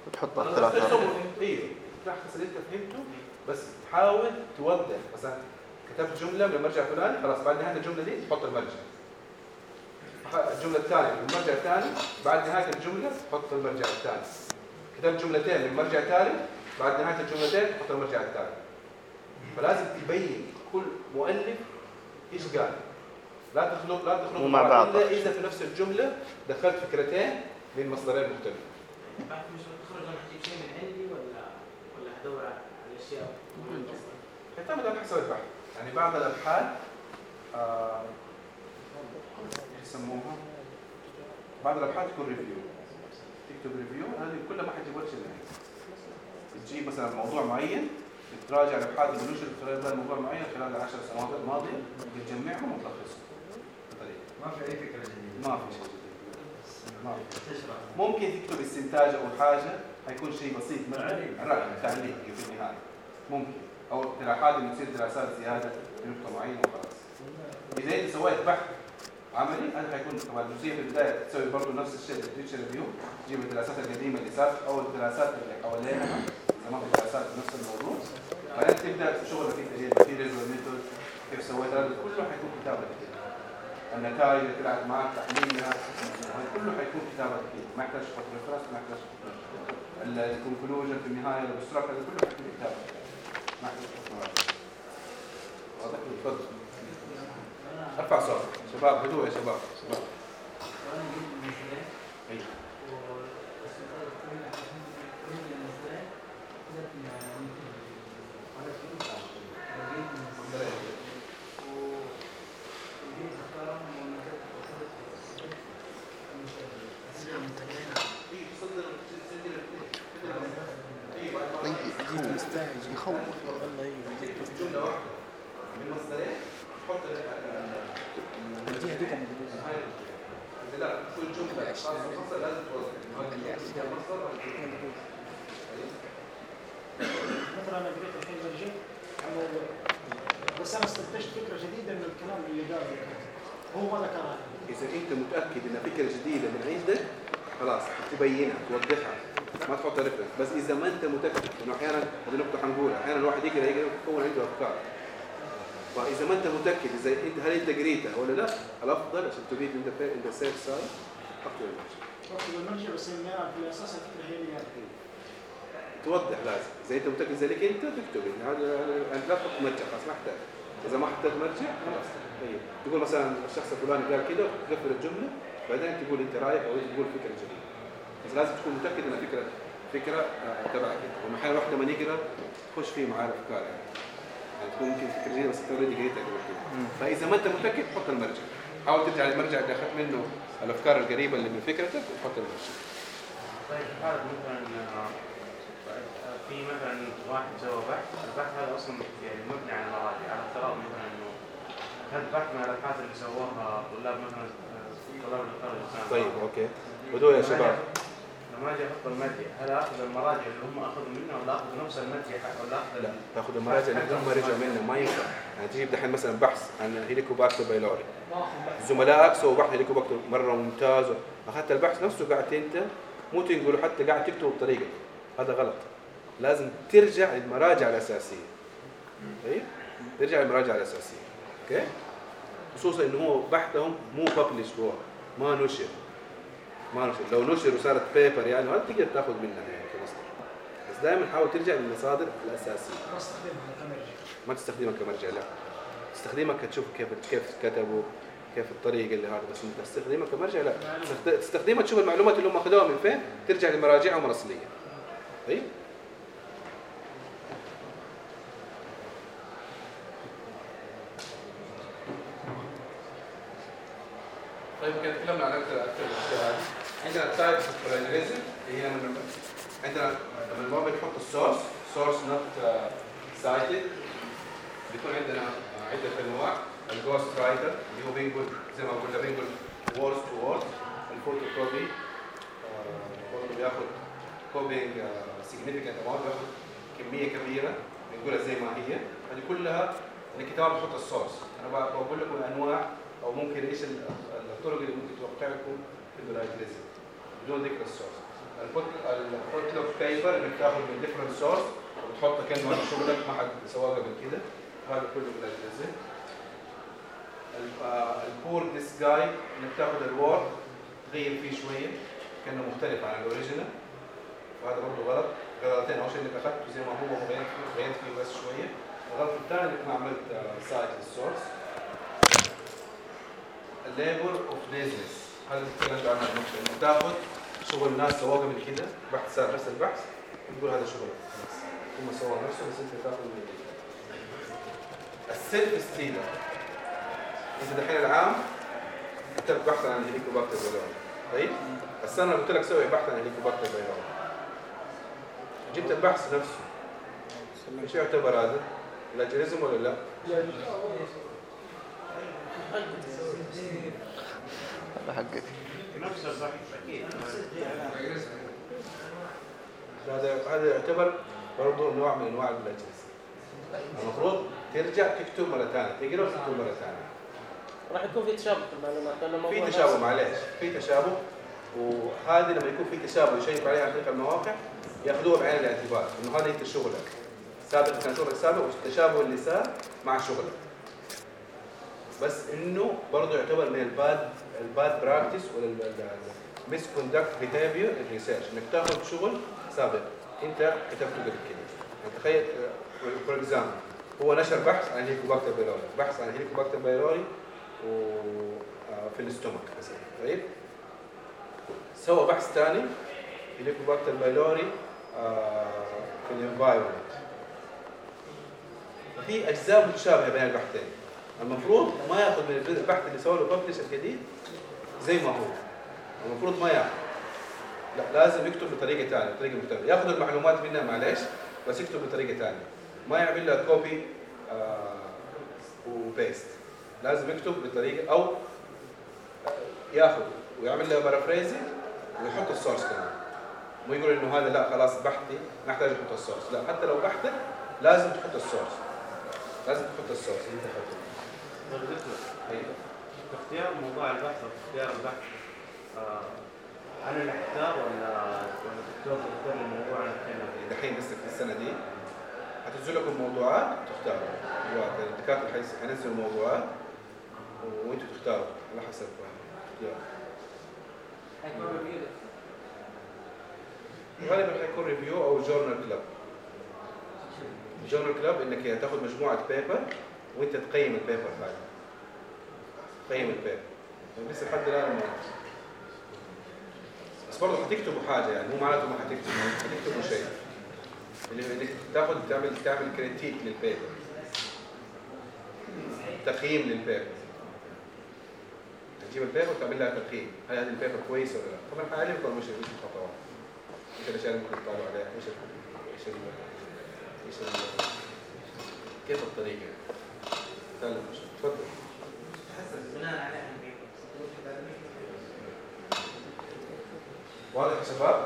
وتحط الثلاثة أيوه تلخص اللي أنت فهمته بس تحاول توضح مثلا كتبت جملة من المرجع الفلاني خلاص بعد نهاية الجملة دي تحط المرجع. الجملة الثانية من المرجع الثاني بعد نهاية الجملة تحط المرجع الثاني. كتبت جملتين من مرجع ثالث بعد نهاية الجملتين تحط المرجع الثالث. فلازم تبين كل مؤلف إيش قال؟ لا تخلط لا تخلط مو مع بعض. إلا إذا في نفس الجملة دخلت فكرتين من مصدرين مختلفين. بعد مش تخرج أنا حجيب شيء من عندي ولا ولا ادور على الاشياء يعتمد على حسب البحث. يعني بعض الأبحاث آه، إيش يسموها؟ بعض الأبحاث تكون review تكتب review هذه كلها ما حتجيب ولا شيء. تجيب مثلا موضوع معين تراجع الأبحاث اللي نشرت خلال هذا الموضوع معين خلال العشر سنوات الماضية تجمعهم وتلخصهم. بطريقه ما في أي فكرة جديدة. ما في شيء جديد. ما في. ممكن تكتب استنتاج أو حاجة حيكون شيء بسيط. تعليق. رأي تعليق في النهاية. ممكن. أو اقتراحات انه تصير دراسات زيادة في نقطة معينة وخلاص. إذا أنت سويت بحث عملي هذا حيكون طبعا الجزئيه في البداية. تسوي برضه نفس الشيء في review تجيب الدراسات القديمة اللي صارت أو الدراسات اللي حواليها. في دراسات في نفس الموضوع. بعدين تبدأ شغلك أنت اللي ال material وال method كيف سويت هذا كله حيكون كتابة كده النتائج اللي طلعت معك تحليلها هذا كله حيكون كتابة كده ما يحتاج تحط reference ما يحتاج ال conclusion في النهاية ال abstract هذا كله حيكون كتابة ما يحتاج. واضح؟ تفضل. أرفع صوت شباب هدوء يا شباب. شباب. وأنا جبت أي. والسؤال كل كل المثال كتبت مع على كل لقيت المثال وجيت اختارهم ونزلت وصلت يخوف جمله واحدة من مصدرين تحط اذا لا كل جمله خاصه مفصل لازم توضح انه هذه الجمله هي مصدر ولا جملة. طيب؟ مثلا أنا قريت الحين برجع انه بس أنا استنتجت فكره جديده من الكلام اللي قاله الكاتب. هو ما ذكرها اذا انت متاكد ان فكره جديده من عندك خلاص تبينها توضحها ما تحط reference بس اذا ما انت متاكد انه أحيانا هذه نقطه حنقولها أحيانا الواحد يقرا يقرا يكون عنده افكار فاذا ما انت متاكد اذا انت هل انت قريتها ولا لا الأفضل عشان تبيد انت انت safe side اكتب المرجع اكتب المرجع بس أنا في الاساس الفكرة هي اللي. توضح لازم. إذا أنت متأكد زي لك أنت تكتب. يعني هذا انت لا تحط مرجع خلاص ما احتاج. إذا ما حطيت مرجع خلاص. طيب. تقول مثلا الشخص الفلاني قال كذا تقفل الجملة. بعدين تقول أنت رأيك أو تقول فكرة جديدة. بس لازم تكون متأكد إن فكره فكرة آه، تبعك. انت واحدة ما نقرأ تخش فيه معاه الافكار يعني يعني تكون يمكن فكره جديده بس انت اوريدي قريتها قبل كده فإذا ما أنت متأكد حط المرجع. حاول ترجع للمرجع اللي أخذت منه الأفكار القريبة اللي من فكرتك وتحط المرجع. طيب حالة مثلا آه، في مثلا واحد سوى بحث، البحث هذا أصلا يعني مبني على مراجع، على افتراض مثلا إنه هذا بحث من الأبحاث اللي سووها طلاب مثلا آه، طلاب السنة طيب okay. بدوا يا شباب. لما أجي أحط المرجع، هل أخذ المراجع اللي هم أخذوا منها ولا اخذ نفس المرجع حق- ولا أخذ لا تأخذ المراجع اللي هم رجعوا منه ما ينفع. يعني تجيب دحين مثلا بحث عن Helicobacter pylori زملائك سووا بحث Helicobacter مرة ممتاز. أخذت البحث نفسه قاعد أنت مو تنقله حتى قاعد تكتبه بطريقة. هذا غلط. لازم ترجع للمراجع الأساسية. طيب ترجع للمراجع الأساسية. okay؟ خصوصا إنه هو بحثهم مو published work ما نشر. ما نشر لو نشر وصارت paper يعني هذا تقدر تاخذ منها يعني كمصدر. بس دائما حاول ترجع للمصادر الأساسية. ما استخدمها كمرجع ما تستخدمها كمرجع لا. تستخدمها كتشوف كيف كيف كتبوا كيف الطريقة اللي هذا بس أنت تستخدمها كمرجع لا. تست- تستخدمها تشوف المعلومات اللي هم أخذوها من فين ترجع لمراجعهم الأصلية. طيب؟ طيب كده تكلمنا عن أكثر أكثر الاشياء هذه عندنا ال type plagiarism اللي هي لما عندنا لما الموبايل يحط ال source source not cited بيكون عندنا عدة أنواع. ال ghost writer اللي هو بينقل زي ما قلنا بينقل word to word الفوتو كوبي برضه بياخد copying significant amount بياخد كمية كبيرة بينقلها زي ما هي. هذه كلها الكتاب بيحط ال source أنا بق- بقول لكم انواع أو ممكن إيش ال- الطرق اللي ممكن توقع لكم في ال plagiarism بدون ذكر ال source ال potluck paper اللي بتاخد من different source وبتحطها كانه شغلك ما حد سواه قبل كده. هذا كله plagiarism ال poor disguise إنك تاخذ ال word تغير فيه شوية. كأنه مختلف عن ال original وهذا برضه غلط. غلطين أول شيء إنك أخذته زي ما هو وغيرت فيه غيرت فيه بس شوية. الغلط الثاني إنك ما عملت cite لل source ال labor of laziness هذا تكلمت عنه النقطه إنك تاخذ شغل ناس سووه قبل كده بحث صار نفس البحث تقول هذا شغلك خلاص هم سووا نفسه بس أنت تاخذ من ال self stealer. أنت دحين العام كتبت بحث عن ال Helicobacter pylori طيب؟ السنة قلت لك سوي بحث عن ال Helicobacter pylori جبت البحث نفسه. إيش يعتبر هذا؟ plagiarism ولا لا؟ هذا حقك نفس البحث أكيد هذا هذا يعتبر برضه نوع من أنواع ال plagiarism المفروض ترجع تكتب مرة ثانية تقرأ وتكتب مرة ثانية. راح يكون في تشابه في المعلومات في تشابه معلش في تشابه وهذه لما يكون في تشابه يشيك عليها عن طريق المواقع ياخذوها بعين الاعتبار إنه هذا انت شغلك سابق كان شغلك سابق والتشابه اللي صار مع شغلك بس إنه برضه يعتبر من ال bad ال bad practice ولا ال misconduct behavior ال research إنك تاخذ شغل سابق. أنت كتبته قبل كده. يعني تخيل for example هو نشر بحث عن Helicobacter pylori بحث عن Helicobacter pylori وفي ال stomach مثلا. طيب؟ سوى بحث ثاني Helicobacter pylori في ال environment في أجزاء متشابهة بين البحثين. المفروض ما يأخذ من البحث اللي سوى له publish الجديد زي ما هو. المفروض ما ياخذ لا لازم يكتب بطريقة ثانية بطريقة مختلفة. ياخذ المعلومات منها معلش بس يكتب بطريقة ثانية ما يعمل لها copy آه و paste لازم يكتب بطريقة أو آه، ياخذ ويعمل له paraphrasing ويحط ال source كمان. مو يقول إنه هذا لا خلاص بحثي ما أحتاج أحط ال source لا حتى لو بحثك لازم تحط ال source لازم تحط ال source اللي أنت حطه أيوه. في اختيار موضوع البحث أو في اختيار البحث آه، أنا اللي اختار ولا ولا الدكتور بيختار لي الموضوع أنا كده دحين لسه في السنة دي هتنزل لكم موضوعات تختاروا. يعني الدكاترة حينزلوا موضوعات وانتوا تختاروا على حسب اختيار غالبا حيكون ريفيو أو جورنال كلاب journal club إنك تاخذ مجموعة paper وأنت تقيم ال paper هذا تقيم ال paper يعني لسه لحد الآن ما بس برضه حتكتبوا حاجة يعني مو معناته ما حتكتبوا حتكتبوا شيء. اللي تاخذ تعمل تعمل critique لل paper تقييم لل paper تجيب ال paper وتعمل لها تقييم. هل هذه ال paper كويسة ولا لا؟ طبعا حيعلمكم وش وش الخطوات إيش الاشياء اللي ممكن تطالعوا عليها ال إيش إيش كيف الطريقة؟ تعلم واضح يا شباب؟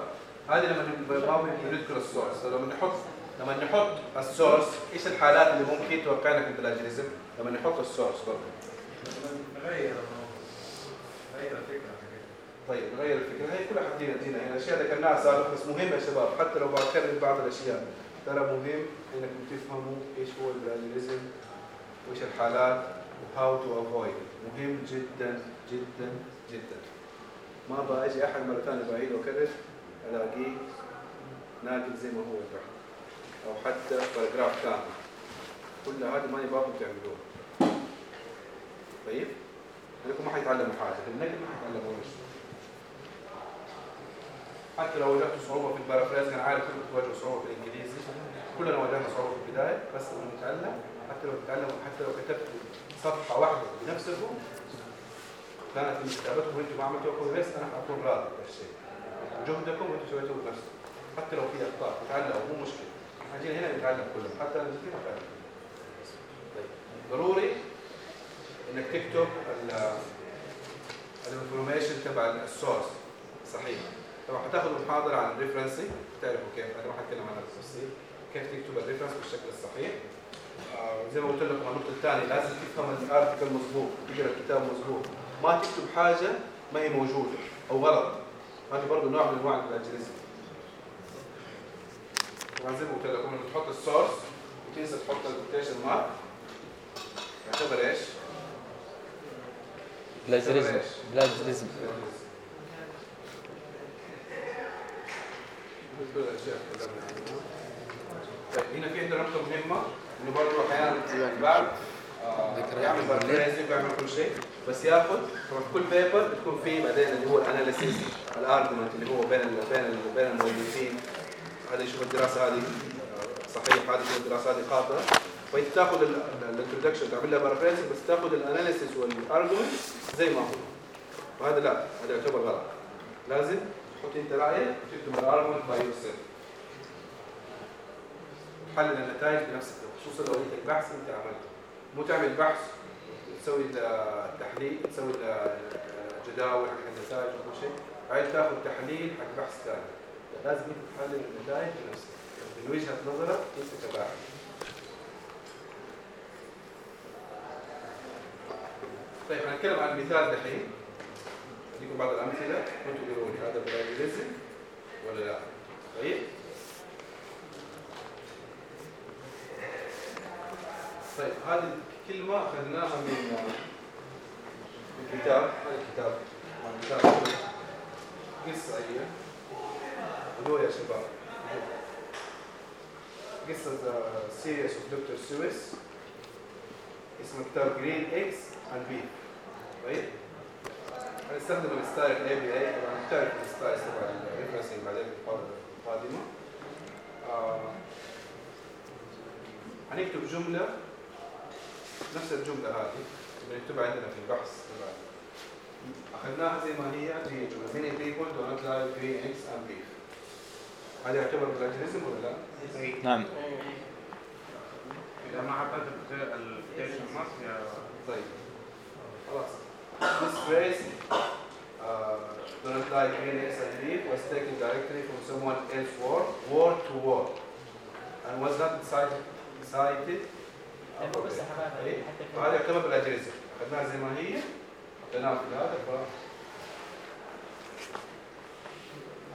هذه لما ن- ما بنذكر ال source. لما نحط لما نحط ال source إيش الحالات اللي ممكن توقعنا في ال plagiarism لما نحط ال source برضه. نغير نغير الفكرة طيب نغير الفكرة. هي كلها حدينا دينا. يعني الأشياء ذكرناها سابقا بس مهم يا شباب. حتى لو بكرر بعض الأشياء. ترى مهم إنكم تفهموا إيش هو ال plagiarism وإيش الحالات. و how to avoid مهم جدا جدا جدا. ما باجي أحد مرة ثانية بعيد واكرر ألاقيه ناقل زي ما هو البحث أو حتى paragraph كامل. كل هذه ما يبغاكم تعملوها. طيب؟ انكم ما حيتعلموا حاجة. النقل ما حيتعلموا شيء حتى لو واجهتوا صعوبة في البارافراز أنا عارف كلكم تواجهوا صعوبة في الإنجليزي. كلنا واجهنا صعوبة في البداية بس لما نتعلم حتى لو تتعلموا حتى لو كتبت صفحة واحدة بنفسكم كانت كتابتكم وأنتم ما عملتوها كويس أنا حكون راضي بالشيء جهدكم وأنتم سويتوه بنفسكم. حتى لو في أخطاء تتعلموا مو إحنا جينا هنا نتعلم كلنا حتى لو كيف نتعلم طيب ضروري إنك تكتب ال information تبع ال source صحيح. طبعا حتاخذوا محاضرة عن ال referencing تعرفوا كيف. أنا ما حتكلم عنها بالتفصيل كيف تكتب ال reference بالشكل الصحيح. زي ما قلت لكم النقطة الثانية لازم تفهم ال article مظبوط تقرأ الكتاب مظبوط. ما تكتب حاجة ما هي موجودة أو غلط. هذه برضه نوع من أنواع ال plagiarism طبعا زي ما قلت لكم لما تحط ال source وتنسى تحط ال quotation mark يعتبر إيش؟ تكلمنا عنها. طيب هنا في عندنا نقطة مهمة. إنه برضه أحيانا البعض آه، يعمل paraphrasing ويعمل كل شيء. بس ياخذ طبعا كل paper بتكون فيه بعدين اللي هو ال analysis ال argument اللي هو بين ال بين ال بين المؤلفين هذا يشوف الدراسة هذه. آه، صحيح هذا يشوف الدراسة هذه خاطئة. فانت تاخذ ال introduction تعمل لها paraphrasing بس تاخذ ال analysis وال argument زي ما هو. وهذا لا هذا يعتبر غلط. لازم تحط أنت رأيك وتكتب ال argument by yourself تحلل النتائج بنفسك. خصوصا لو انت البحث انت عملته. مو تعمل بحث تسوي التحليل تسوي جداول حق النتائج وكل شيء. عايز تاخذ تحليل حق بحث ثاني. لازم انت تحلل النتائج بنفسك. من وجهة نظرك انت كباحث. طيب هنتكلم عن مثال دحين. اديكم بعض الأمثلة؟ وأنتم قولوا لي هذا بلاجيريزم ولا لا؟ طيب. طيب هذه الكلمة أخذناها من من كتاب هذا الكتاب. هذا الكتاب. قصة هي اللي هو يا شباب. قصة series of Dr. Seuss اسمه كتاب green eggs and beef طيب. هنستخدم ال style ال APA طبعا نختلف ال style تبع ال referencing بعدين في المحاضره القادمة. آه، هنكتب جملة نفس الجمله هذه بنكتبها عندنا في البحث تبع اخذناها زي ما هي هي جمله many people do not like green eggs and beef هذا يعتبر plagiarism ولا لا؟ نعم اذا ما حطيت ال quotation mark يا طيب خلاص this phrase uh, do not like green eggs and beef was taken directly from someone else word, word to word, and was not cited, cited في- فهذا يعتبر plagiarism اخذناها زي ما هي حطيناها في هذا ف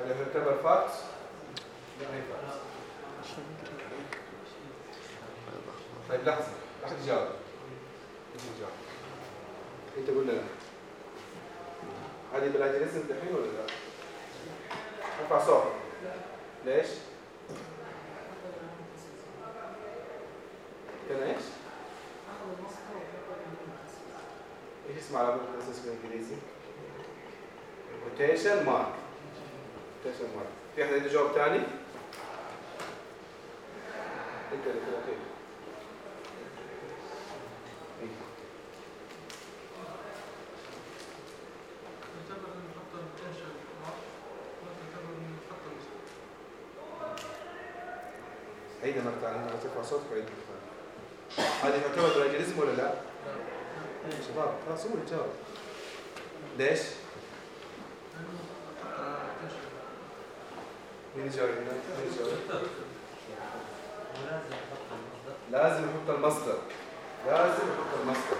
هذا يعتبر فاكس لا هي فاكس طيب لحظة احد يجاوب. إيش يجاوب. أنت قول لنا هذه plagiarism الحين ولا لا؟ أرفع صوت ليش؟ كان إيش؟ إيش اسمه على أساس بالانجليزي؟ quotation mark quotation mark في احد عنده جواب ثاني؟ انت اللي المستقبل عيد مرة ثانية لما ترفع صوتك عيد هذه تعتبر بلاجيريزم ولا لا؟ يا شباب خلاص هو اللي جاوب ليش؟ مين يجاوب هنا؟ مين المصدر لازم يحط المصدر. لازم يحط المصدر.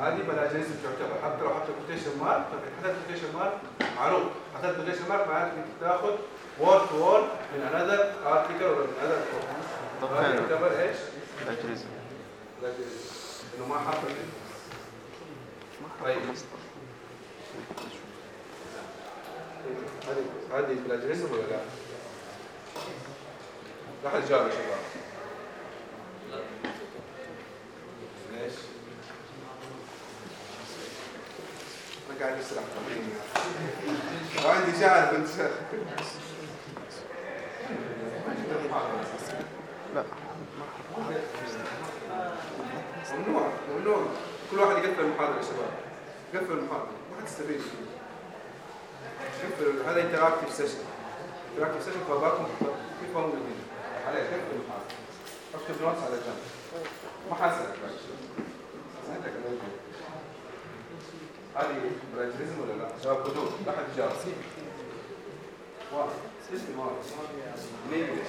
هذه plagiarism تعتبر. حتى لو حط quotation mark طب حطيت quotation mark معروف. حطيت quotation mark معناته إنك تاخذ word to word من another article ولا من another طب هذا فين يعتبر إيش؟ plagiarism plagiarism انه ما حط طيب هذه هذه بلاجيريزم ولا لا؟ لا حد جاوب يا شباب ليش؟ أنا قاعد أسرع. شعر كنت شعر لا ممنوع ممنوع كل واحد يقفل المحاضرة يا شباب قفل المحاضرة ما حتستفيد قفل هذا interactive session interactive session في forum جديد عليه قفل المحاضرة اكتب notes على جنب ما حاسبك. هذه plagiarism ولا لا؟ شباب خذوه لا حد يجاوب واحد سيستم واحد انجلش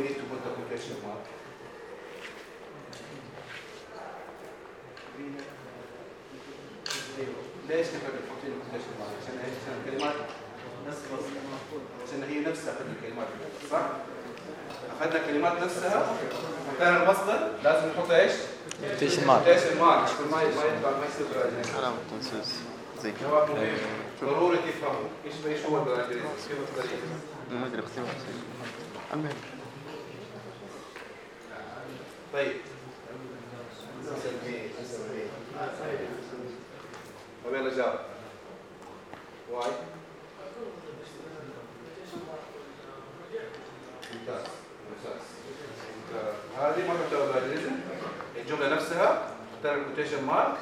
Need to put the quotation mark? ليش نحط له quotation mark؟ عشان؟ عشان الكلمات نفس عشان هي نفسها اخذنا الكلمات صح؟ اخذنا الكلمات نفسها حطينا المصدر لازم نحط إيش؟ quotation mark. quotation mark عشان ما يطلع ما يصير. علامة تنسيس زي ضروري تفهموا إيش إيش هو البلاجيريزم كيف الطريقة ما ادري اختبار المهم طيب. طب يلا جاوب. why ممتاز. ممتاز. هذه ما تعتبر plagiarism الجملة نفسها حطينا ال quotation mark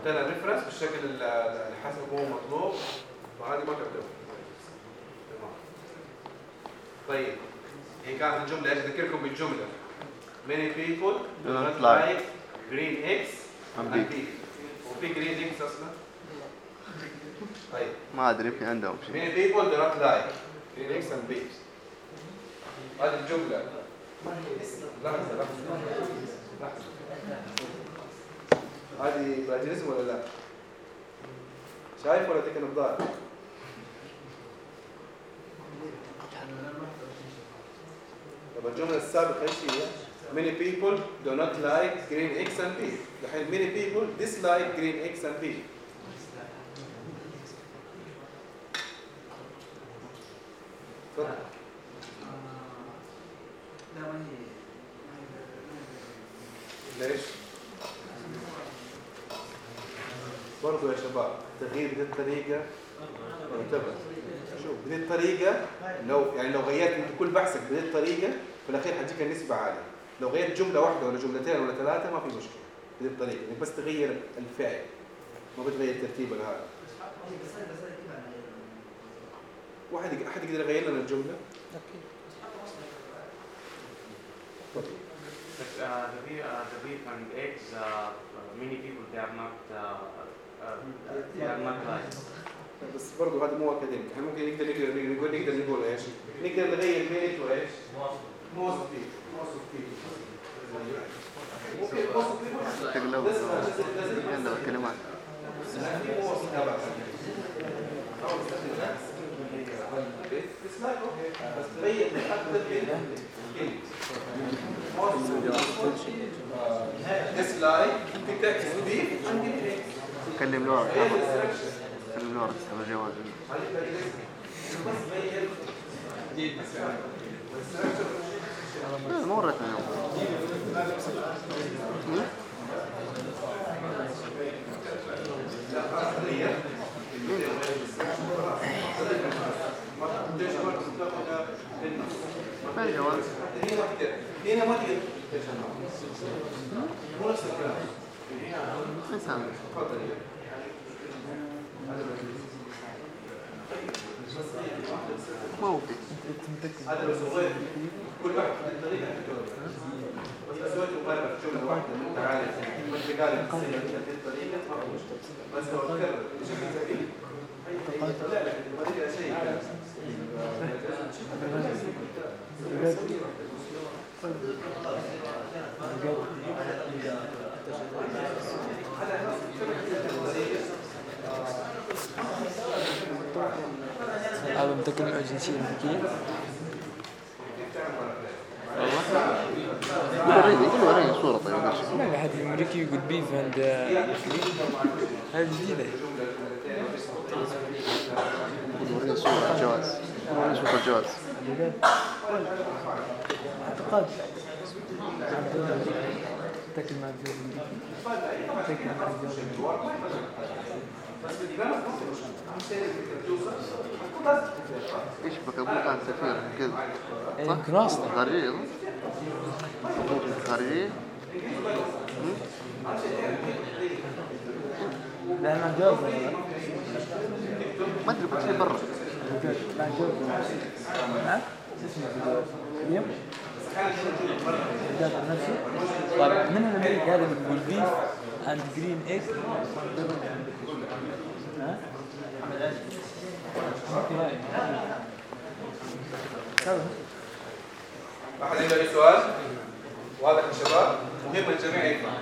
حطينا ال reference بالشكل ال- ال- اللي حسب هو مطلوب. فهذه ما تعتبر تمام. طيب. هي كانت الجملة إيش أذكركم بالجملة. Many people do not like green eggs and beef. وفي green eggs أصلا طيب ما أدري يمكن عندهم شيء many people do not like green eggs and beef هذه الجملة لحظه لحظه لحظه هذه بلاجيريزم ولا لا؟ شايف ولا تك نظاره؟ طب الجملة السابقة إيش هي؟ Many people do not like green eggs and beef الحين many people dislike green eggs and beef ليش؟ برضو يا شباب تغيير بهذه الطريقة. يعتبر شوف بهذه الطريقة لو يعني لو غيرت كل بحثك بهذه الطريقة في الأخير حتجيك النسبة عالية. لو غيرت جملة واحدة ولا جملتين ولا ثلاثة ما في مشكلة بهذه الطريقة انك بس تغير الفعل ما بتغير ترتيب هذا واحد أحد يقدر يغير لنا الجملة؟ But uh, the beef, uh, the eggs, uh, many people they are not, uh, uh, they are not like. بس برضه هذا مو أكاديميك إحنا ممكن نقدر نقدر نقول نقدر نقول إيش؟ نقدر نغير بيت وإيش؟ موست بيت بس ديسلايك في تكست بيف كلم لورا كلم لورا تستمر الجواز لا، وريتنا اليوم ما الجواز هنا ما تقدر مو نفس الكلام انسان تفضل ما هو. هذا سويت كل واحد بالطريقة حتجاوب بس لو سويت مقارنه في جمله واحدة انت عارف وانت قال هو مشكله بس لو تكرر بشكل كبير لا لا الطريقة شيء هذا متكلم الجنسية الأمريكية قول ما في حد الأمريكي يقول بيف عند هذه جديدة قول وريني صورة الجواز قول وريني صورة الجواز اعتقاد. تاكل مع الزوج الأمريكي تاكل مع الزوج إيش بك أبوك كان سفير كذا. صح؟ يمكن واسطة لا ولا لا؟ ما ادري لي برا مع جوز ها؟ اليوم؟ جاب عن نفسه؟ طيب من الأمريكي هذا اللي بيقول بيف اند جرين ايج ها؟ أحد عنده أي سؤال؟ واضح يا شباب؟ مهم الجميع يفهم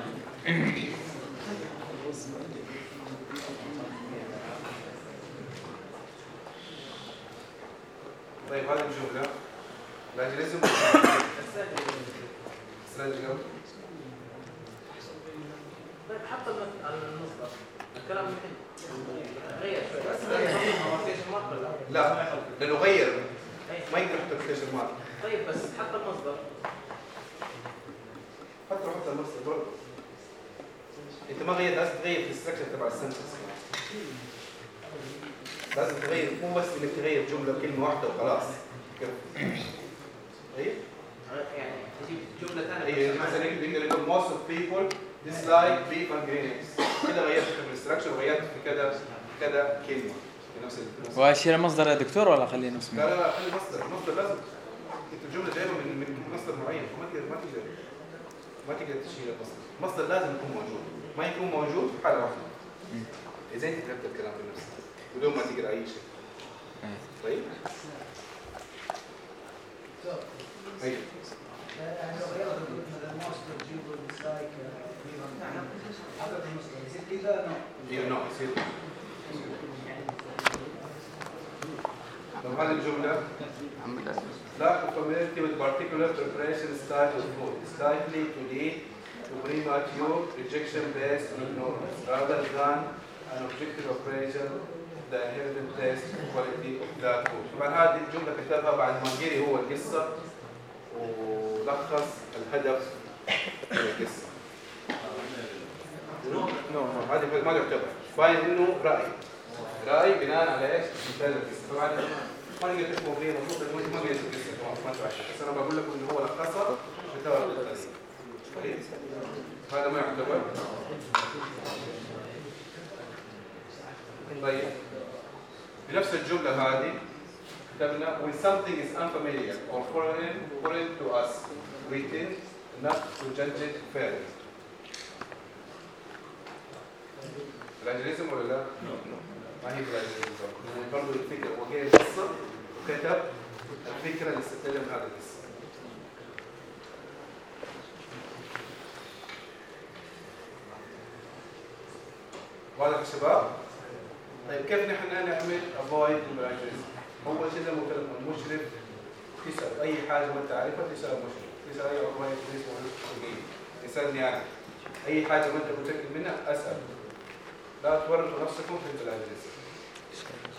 طيب هذه الجملة plagiarism strategy طيب حط المصدر الكلام غير شوي. بس لا لأنه غير. ما يقدر يحط ال quotation mark طيب بس حط المصدر حتى لو حط المصدر برضه. انت ما غير لازم تغير في ال structure تبع ال sentence. لازم تغير مو بس إنك تغير جملة كلمه واحدة وخلاص. كده. طيب؟ يعني تجيب جملة ثانية. اي مثلا نقدر نقول most of people dislike beef and كده غيرت في الاستراكشر وغيرت في كذا كذا كلمة. في نفس واشيل المصدر يا دكتور ولا خليه نفس لا لا لا خلي مصدر. المصدر لازم. انت الجملة جايبة من من مصدر معين فما تقدر ما تقدر. ما تقدر تشيل المصدر. المصدر لازم يكون موجود. ما يكون موجود في حاله واحدة. إذا أنت كتبت الكلام في نفسك. بدون ما تقرأ أي شيء. طيب؟ أيوه يعني لو غيرت مثلا ماستر جيبوا ديسلايك عدد المصدر يصير كذا نو هي نوع يصير طب هذه لله lack of familiarity with particular preparation style of food is likely to lead to premature rejection based on ignorance rather than an objective appraisal of the inherent taste and quality of that food. طبعا هذه الجملة كتبها بعد ما قري هو القصة ولخص الهدف من القصة. هذه ما تعتبر باين انه رأي رأي بناء على إيش؟ مثال القصة. طبعا ما نقدر تكتبه فيه المفروض انه انت ما القصة خلاص ما تعرف بس أنا بقول لكم إنه هو لخصها بثلاث القصة كويس؟ هذا ما يعتبر. طيب. بنفس الجملة هذه كتبنا when something is unfamiliar or foreign foreign to us we tend not to judge it fairly. Plagiarism ولا لا؟ ما هي يعني برضه الفكرة وجاي القصة وكتب الفكرة اللي استلم هذا القصة. واضح يا شباب؟ طيب كيف نحن نعمل افويد plagiarism؟ اول شيء زي ما قلت لكم المشرف تسأل أي حاجة ما أنت عارفها تسأل المشرف عضو هيئه التدريس موجود تسالني أنا أي حاجة ما أنت متأكد منها أسأل. لا تورطوا نفسكم في البلاجيزم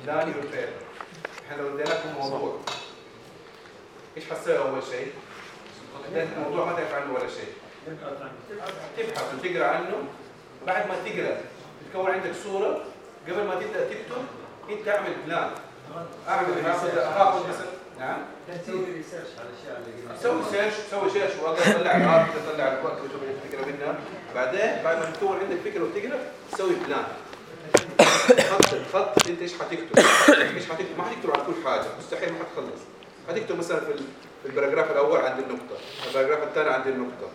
لا يرفع إحنا لو اديناكم موضوع. إيش حتسوي أول شيء؟ اديت موضوع ما تعرف عنه ولا شيء. تبحث وتقرأ عنه. بعد ما تقرأ تكون عندك صورة. قبل ما تبدأ تكتب انت اعمل plan اعمل هاخذ هاخذ مثلا نعم. تسوي research على الأشياء اللي سوي search سوي search واقدر اطلع ال art اطلع الكتب اللي تقرا منها. بعدين بعد ما تكون عندك فكرة وتقرأ سوي plan خط خط أنت إيش حتكتب إيش حتكتب ما حتكتب على كل حاجة. مستحيل ما حتخلص. حتكتب مثلا في ال- في ال paragraph الأول عند النقطة. ال paragraph الثاني عند النقطة.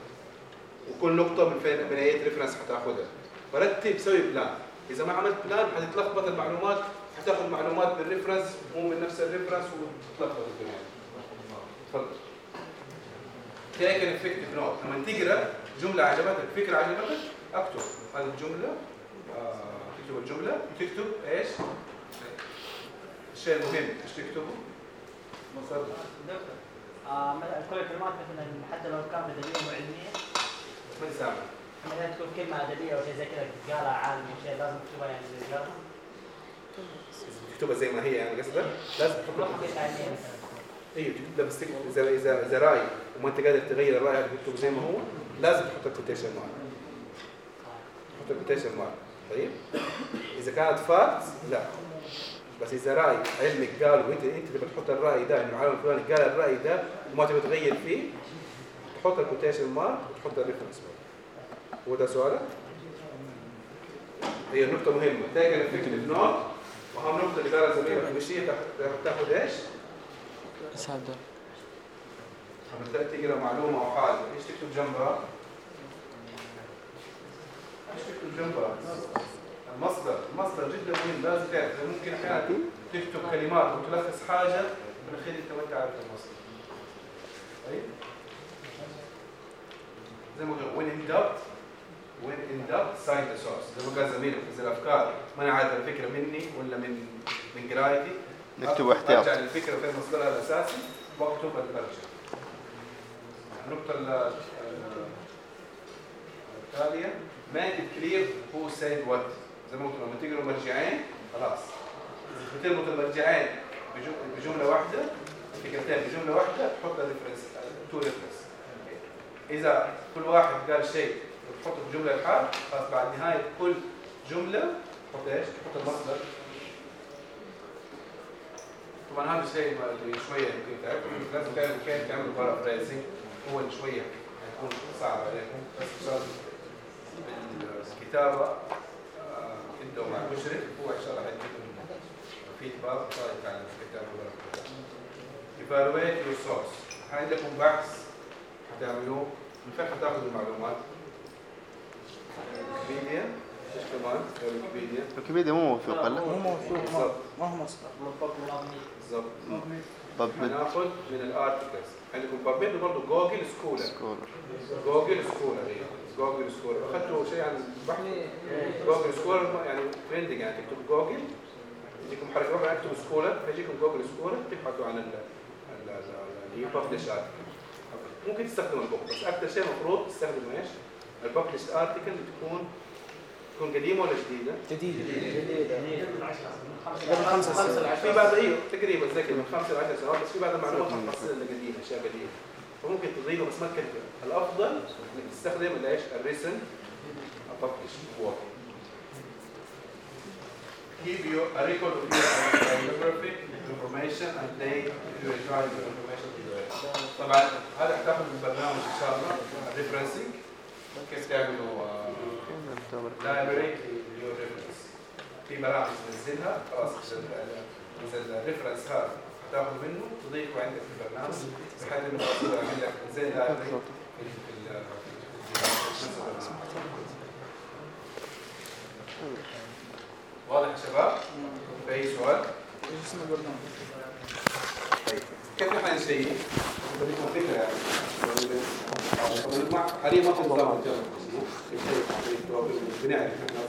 وكل نقطة من فين من أي reference حتأخذها. فرتب سوي plan إذا ما عملت plan حتتلخبط المعلومات حتاخذ معلومات من reference مو من نفس ال reference وتتلخبط الدنيا. تفضل. Take an effective note لما تقرأ جملة عجبتك فكرة عجبتك اكتب. هذه الجملة آه، تكتب الجملة وتكتب إيش؟ الشيء المهم إيش تكتبه؟ تفضل. آه، مثلا كل الكلمات مثلا حتى لو كانت ادبيه وعلميه ما سامع مثلا تكون كلمة أدبية أو شيء زي كذا قالها عالم أو شيء لازم تكتبها يعني تكتبها زي ما هي يعني قصدك لازم تحط أيوه تكتب بس اذا اذا إذا رأي وما أنت قادر تغير الرأي هذا تكتبه زي ما هو لازم تحط ال quotation mark تحط ال quotation mark طيب؟ إذا كانت fact لا. بس إذا رأي علمك قال وانت أنت تبي تحط الرأي ده انه العالم الفلاني قال الرأي ده وما تبي تغير فيه تحط ال quotation mark وتحط ال reference mark هو ده سؤالك؟ هي نقطة مهمة. تاخذ الفكرة note واهم نقطة اللي قالها زميلك وش هي إيش؟ اسحب ده لما تقرا معلومة أو حاجة إيش تكتب جنبها؟ إيش تكتب جنبها؟ المصدر، المصدر جدا مهم لازم تعرف ممكن أحيانا تكتب كلمات وتلخص حاجة في الاخير أنت ما انت عارف المصدر. طيب؟ زي ما قلنا when in doubt in doubt cite the source. زي ما قال زميلك في الافكار ما أنا عارف الفكرة مني ولا من من قرايتي نكتب احتياط ارجع للفكرة فين مصدرها الأساسي واكتب المرجع. النقطة ال- ال- التالية make it clear who said what. زي ما قلت لما تقروا مرجعين خلاص. بتربط المرجعين بجم- بجملة واحدة فكرتين بجملة واحدة تحط الريفرنس two reference إذا كل واحد قال شيء وتحطه في جملة لحال خلاص بعد نهاية كل جملة تحط إيش؟ تحط المصدر. طبعا هذا الشيء اللي شوية يمكن تعرفوا لازم تعرفوا كيف تعملوا paraphrasing هو اللي شوية حيكون صعب عليكم. بس ان شاء الله بالكتابه آه، ابدأوا مع المشرف هو ان شاء الله حيديكم feedback طيب عن الكتابه evaluate your source. عندكم بحث حتعملوه. من فين حتاخذوا المعلومات؟ ويكيبيديا إيش كمان؟ غير ويكيبيديا ويكيبيديا مو موثوقة لا مو موثوق ما هو مصدر من فوق منظمين بالضبط باب هناخذ من الارتكلز عندكم بابيد وبرضه جوجل سكولر سكولر جوجل سكولر جوجل سكولر اخذتوا شيء عن البحث جوجل سكولر يعني ترندنج يعني تكتب جوجل يجيكم حركه واحدة اكتبوا Scholar فيجيكم Google Scholar تبحثوا عن ال ال- ال- ممكن تستخدموا ال book بس أكثر شيء المفروض تستخدموا إيش؟ ال published article تكون تكون قديمة ولا جديدة؟ جديد قبل خمسة سنوات. في بعض أيوه تقريبا زي كذا من خمسة ل 10 سنوات بس في بعض المعلومات الا قديمه أشياء قديمة فممكن تضيفها بس ما تكثر الأفضل إنك تستخدم اللي إيش؟ ال recent ببلش work Keep your a record of your biographic information and they you enjoy your information to the web. طبعا هذا حتاخذ من برنامج إن شاء الله الريفرنسنج كيف تعملوا لايبرري يور ريفرنس في برامج تنزلها خلاص اذا اذا الريفرنس هذا تاخذ منه تضيفه عندك في البرنامج بحيث انه يصير يعمل لك زي لايبرري. واضح يا شباب؟ في اي سؤال؟ إيش اسم البرنامج؟ الجامعة بنعرف إحنا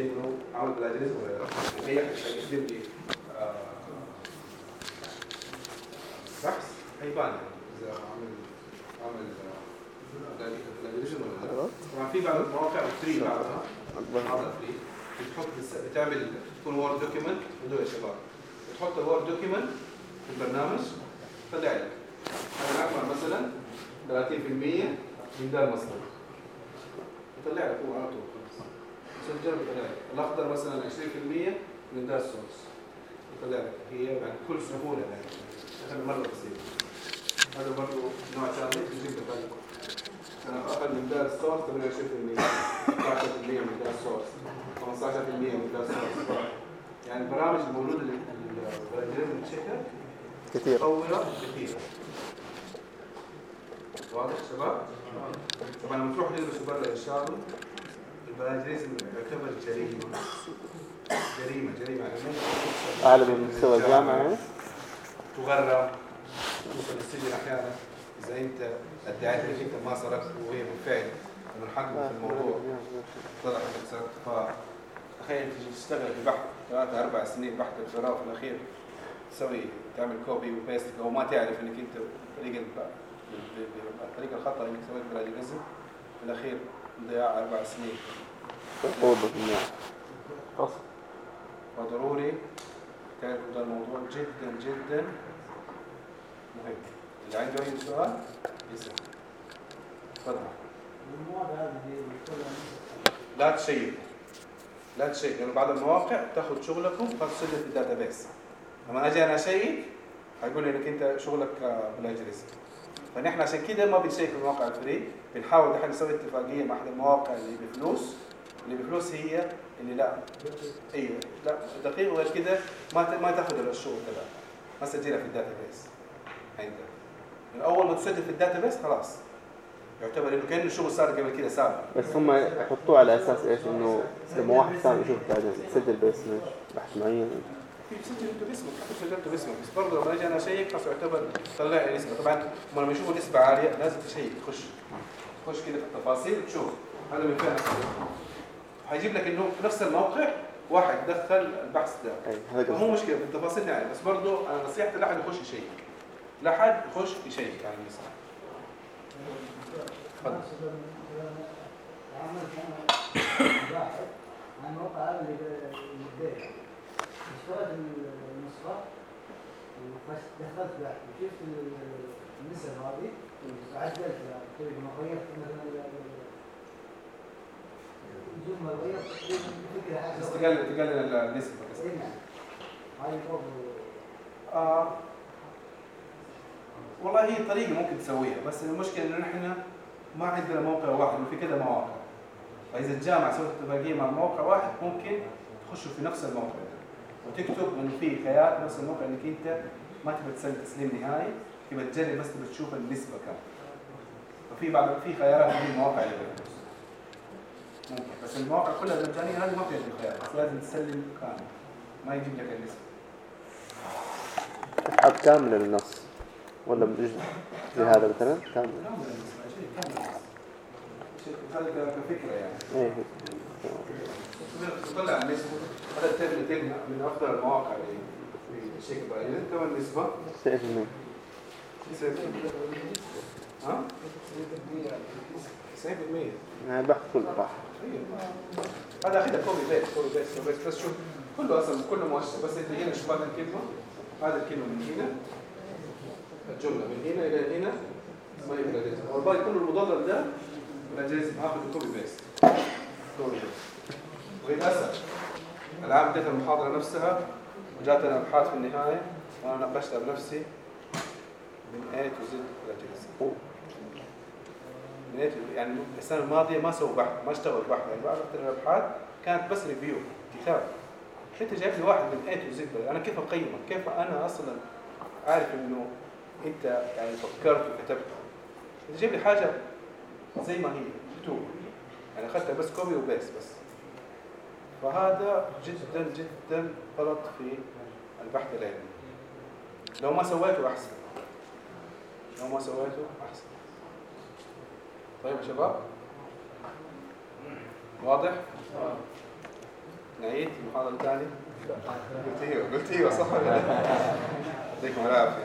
انه عمل بلاجريزم ولا لا اي احد يقدم لي بحث هيبان اذا عمل عمل plagiarism ولا لا طبعا في بعض المواقع free بعضها بتحط بتعمل تكون Word document هدول يا شباب بتحط ال Word document في البرنامج. لك أنا اعمل مثلا 30% من ده المصدر يطلع لك هو على طول. تجرب يطلع لك. الأخضر مثلا 20% من ده ال source يطلع لك. هي بكل سهولة يعني. هذا مرة بسيط. هذا برضه نوع ثاني بيجيب لك أقل من ده ال source 28% 10% من ده ال source 15% من ده ال source يعني البرامج الموجوده لل plagiarism checker كثير. متطورة كثيرة واضح شباب؟ طبعا لما تروح تدرسوا برا ان شاء الله ال plagiarism يعتبر جريمة. جريمة جريمة. أعلى من مستوى الجامعة. تغرم توصل السجن أحيانا. إذا أنت أدعيت انك أنت ما سرقت وهي بالفعل منحكم في الموضوع. طلع إنك سرقت. فتخيل تجي تشتغل في بحث ثلاثة أربع سنين بحث دكتوراه وفي الأخير. تسوي تعمل copy و paste أو ما تعرف الب- ب- ب- الطريقة الخطأ إنك سويت plagiarism في الأخير ضياع أربع سنين. فضروري تعرفوا ده الموضوع جدا جدا مهم. اللي عنده أي سؤال يسأل. تفضل. لا تشيك. لا تشيك لأنه بعض المواقع تأخذ شغلكم وتسجل في ال database لما أجي أنا اشيك هيقول لي انك أنت شغلك plagiarism فنحن عشان كده ما بنشيك المواقع ال free. بنحاول نحن نسوي اتفاقية مع احد المواقع اللي بفلوس. اللي بفلوس هي اللي لا. أيوه. لا دقيق وغير كده ما ما تاخذ الشغل تبعك ما تسجلها في ال database عندك. من أول ما تسجل في ال database خلاص. يعتبر إنه كأنه الشغل صار قبل كده سابق. بس هم يحطوه على أساس إيش؟ إنه لما واحد ثاني يشوف تسجل باسمك بحث معين. في سجل انت باسمك حتى سجلت باسمك بس برضه لما أجي أنا اشيك خلاص يعتبر طلع لي نسبه طبعا هم لما يشوفوا نسبة عالية لازم تشيك تخش تخش كده في التفاصيل تشوف هذا من فين أخذه. حيجيب لك إنه في نفس الموقع واحد دخل البحث ده. مو مشكلة في التفاصيل يعني بس برضه أنا نصيحتي لا حد يخش يشيك لا حد يخش يشيك يعني مثلا. تفضل. واحد عن موقع اللي البيع اشتريت النسخة ودخلت بحث وشفت النسب هذه؟ وعدلت طيب ما غيرت مثلا الجملة غيرت تقريبا فكرة حاجة بس تقلل تقلل النسبة بس إيه نعم. هاي برضه آه والله هي طريقة ممكن تسويها بس المشكلة إنه نحن ما عندنا موقع واحد وفي كذا مواقع. فإذا الجامعة سوت اتفاقية مع موقع واحد ممكن تخشوا في نفس الموقع. وتكتب إنه في خيار نفس الموقع إنك أنت ما تبغى تسلم تسليم نهائي تبغى تجرب بس تبغى تشوف النسبة كم. ففي بعض في خيارات في مواقع اللي بالفلوس ممكن بس المواقع كلها المجانية هذه ما فيها خيار بس لازم تسلم كامل. ما يجيب لك النسبة. أب كامل للنص ولا جزء زي هذا مثلا؟ كامل. هذا كفكرة يعني. إيه تطلع النسبة هذا ال Turnitin من أفضل المواقع في ال check بايلن كم النسبة؟ 90% ها؟ 90% يعني البحث كله راح. هذا اخذها copy paste copy paste copy paste بس شوف كله أصلا كله مؤشر بس انت هنا شوف هذه الكلمة؟ هذه الكلمة من هنا. الجملة من هنا إلى هنا. ما هي plagiarism والباقي كله المظلل ده plagiarism أخذ copy paste. copy paste. وللاسف العام اديت المحاضرة نفسها وجاتنا أبحاث في النهاية وأنا ناقشتها بنفسي من A to Z to- يعني السنة الماضية ما سووا بحث ما اشتغلوا بحث. يعني بعض الأبحاث كانت بس review كتاب. انت جايب لي واحد من A to Z أنا كيف اقيمك؟ كيف أنا أصلا عارف إنه أنت يعني فكرت وكتبت؟ انت جايب لي حاجة زي ما هي مكتوبه يعني أخذتها بس copy و paste بس. فهذا جدا جدا غلط في البحث العلمي. لو ما سويته أحسن. لو ما سويته أحسن. طيب يا شباب. واضح؟ نعيد المحاضرة الثانية. قلت إيوه قلت إيوه صح. ولا لا؟ يعطيكم العافية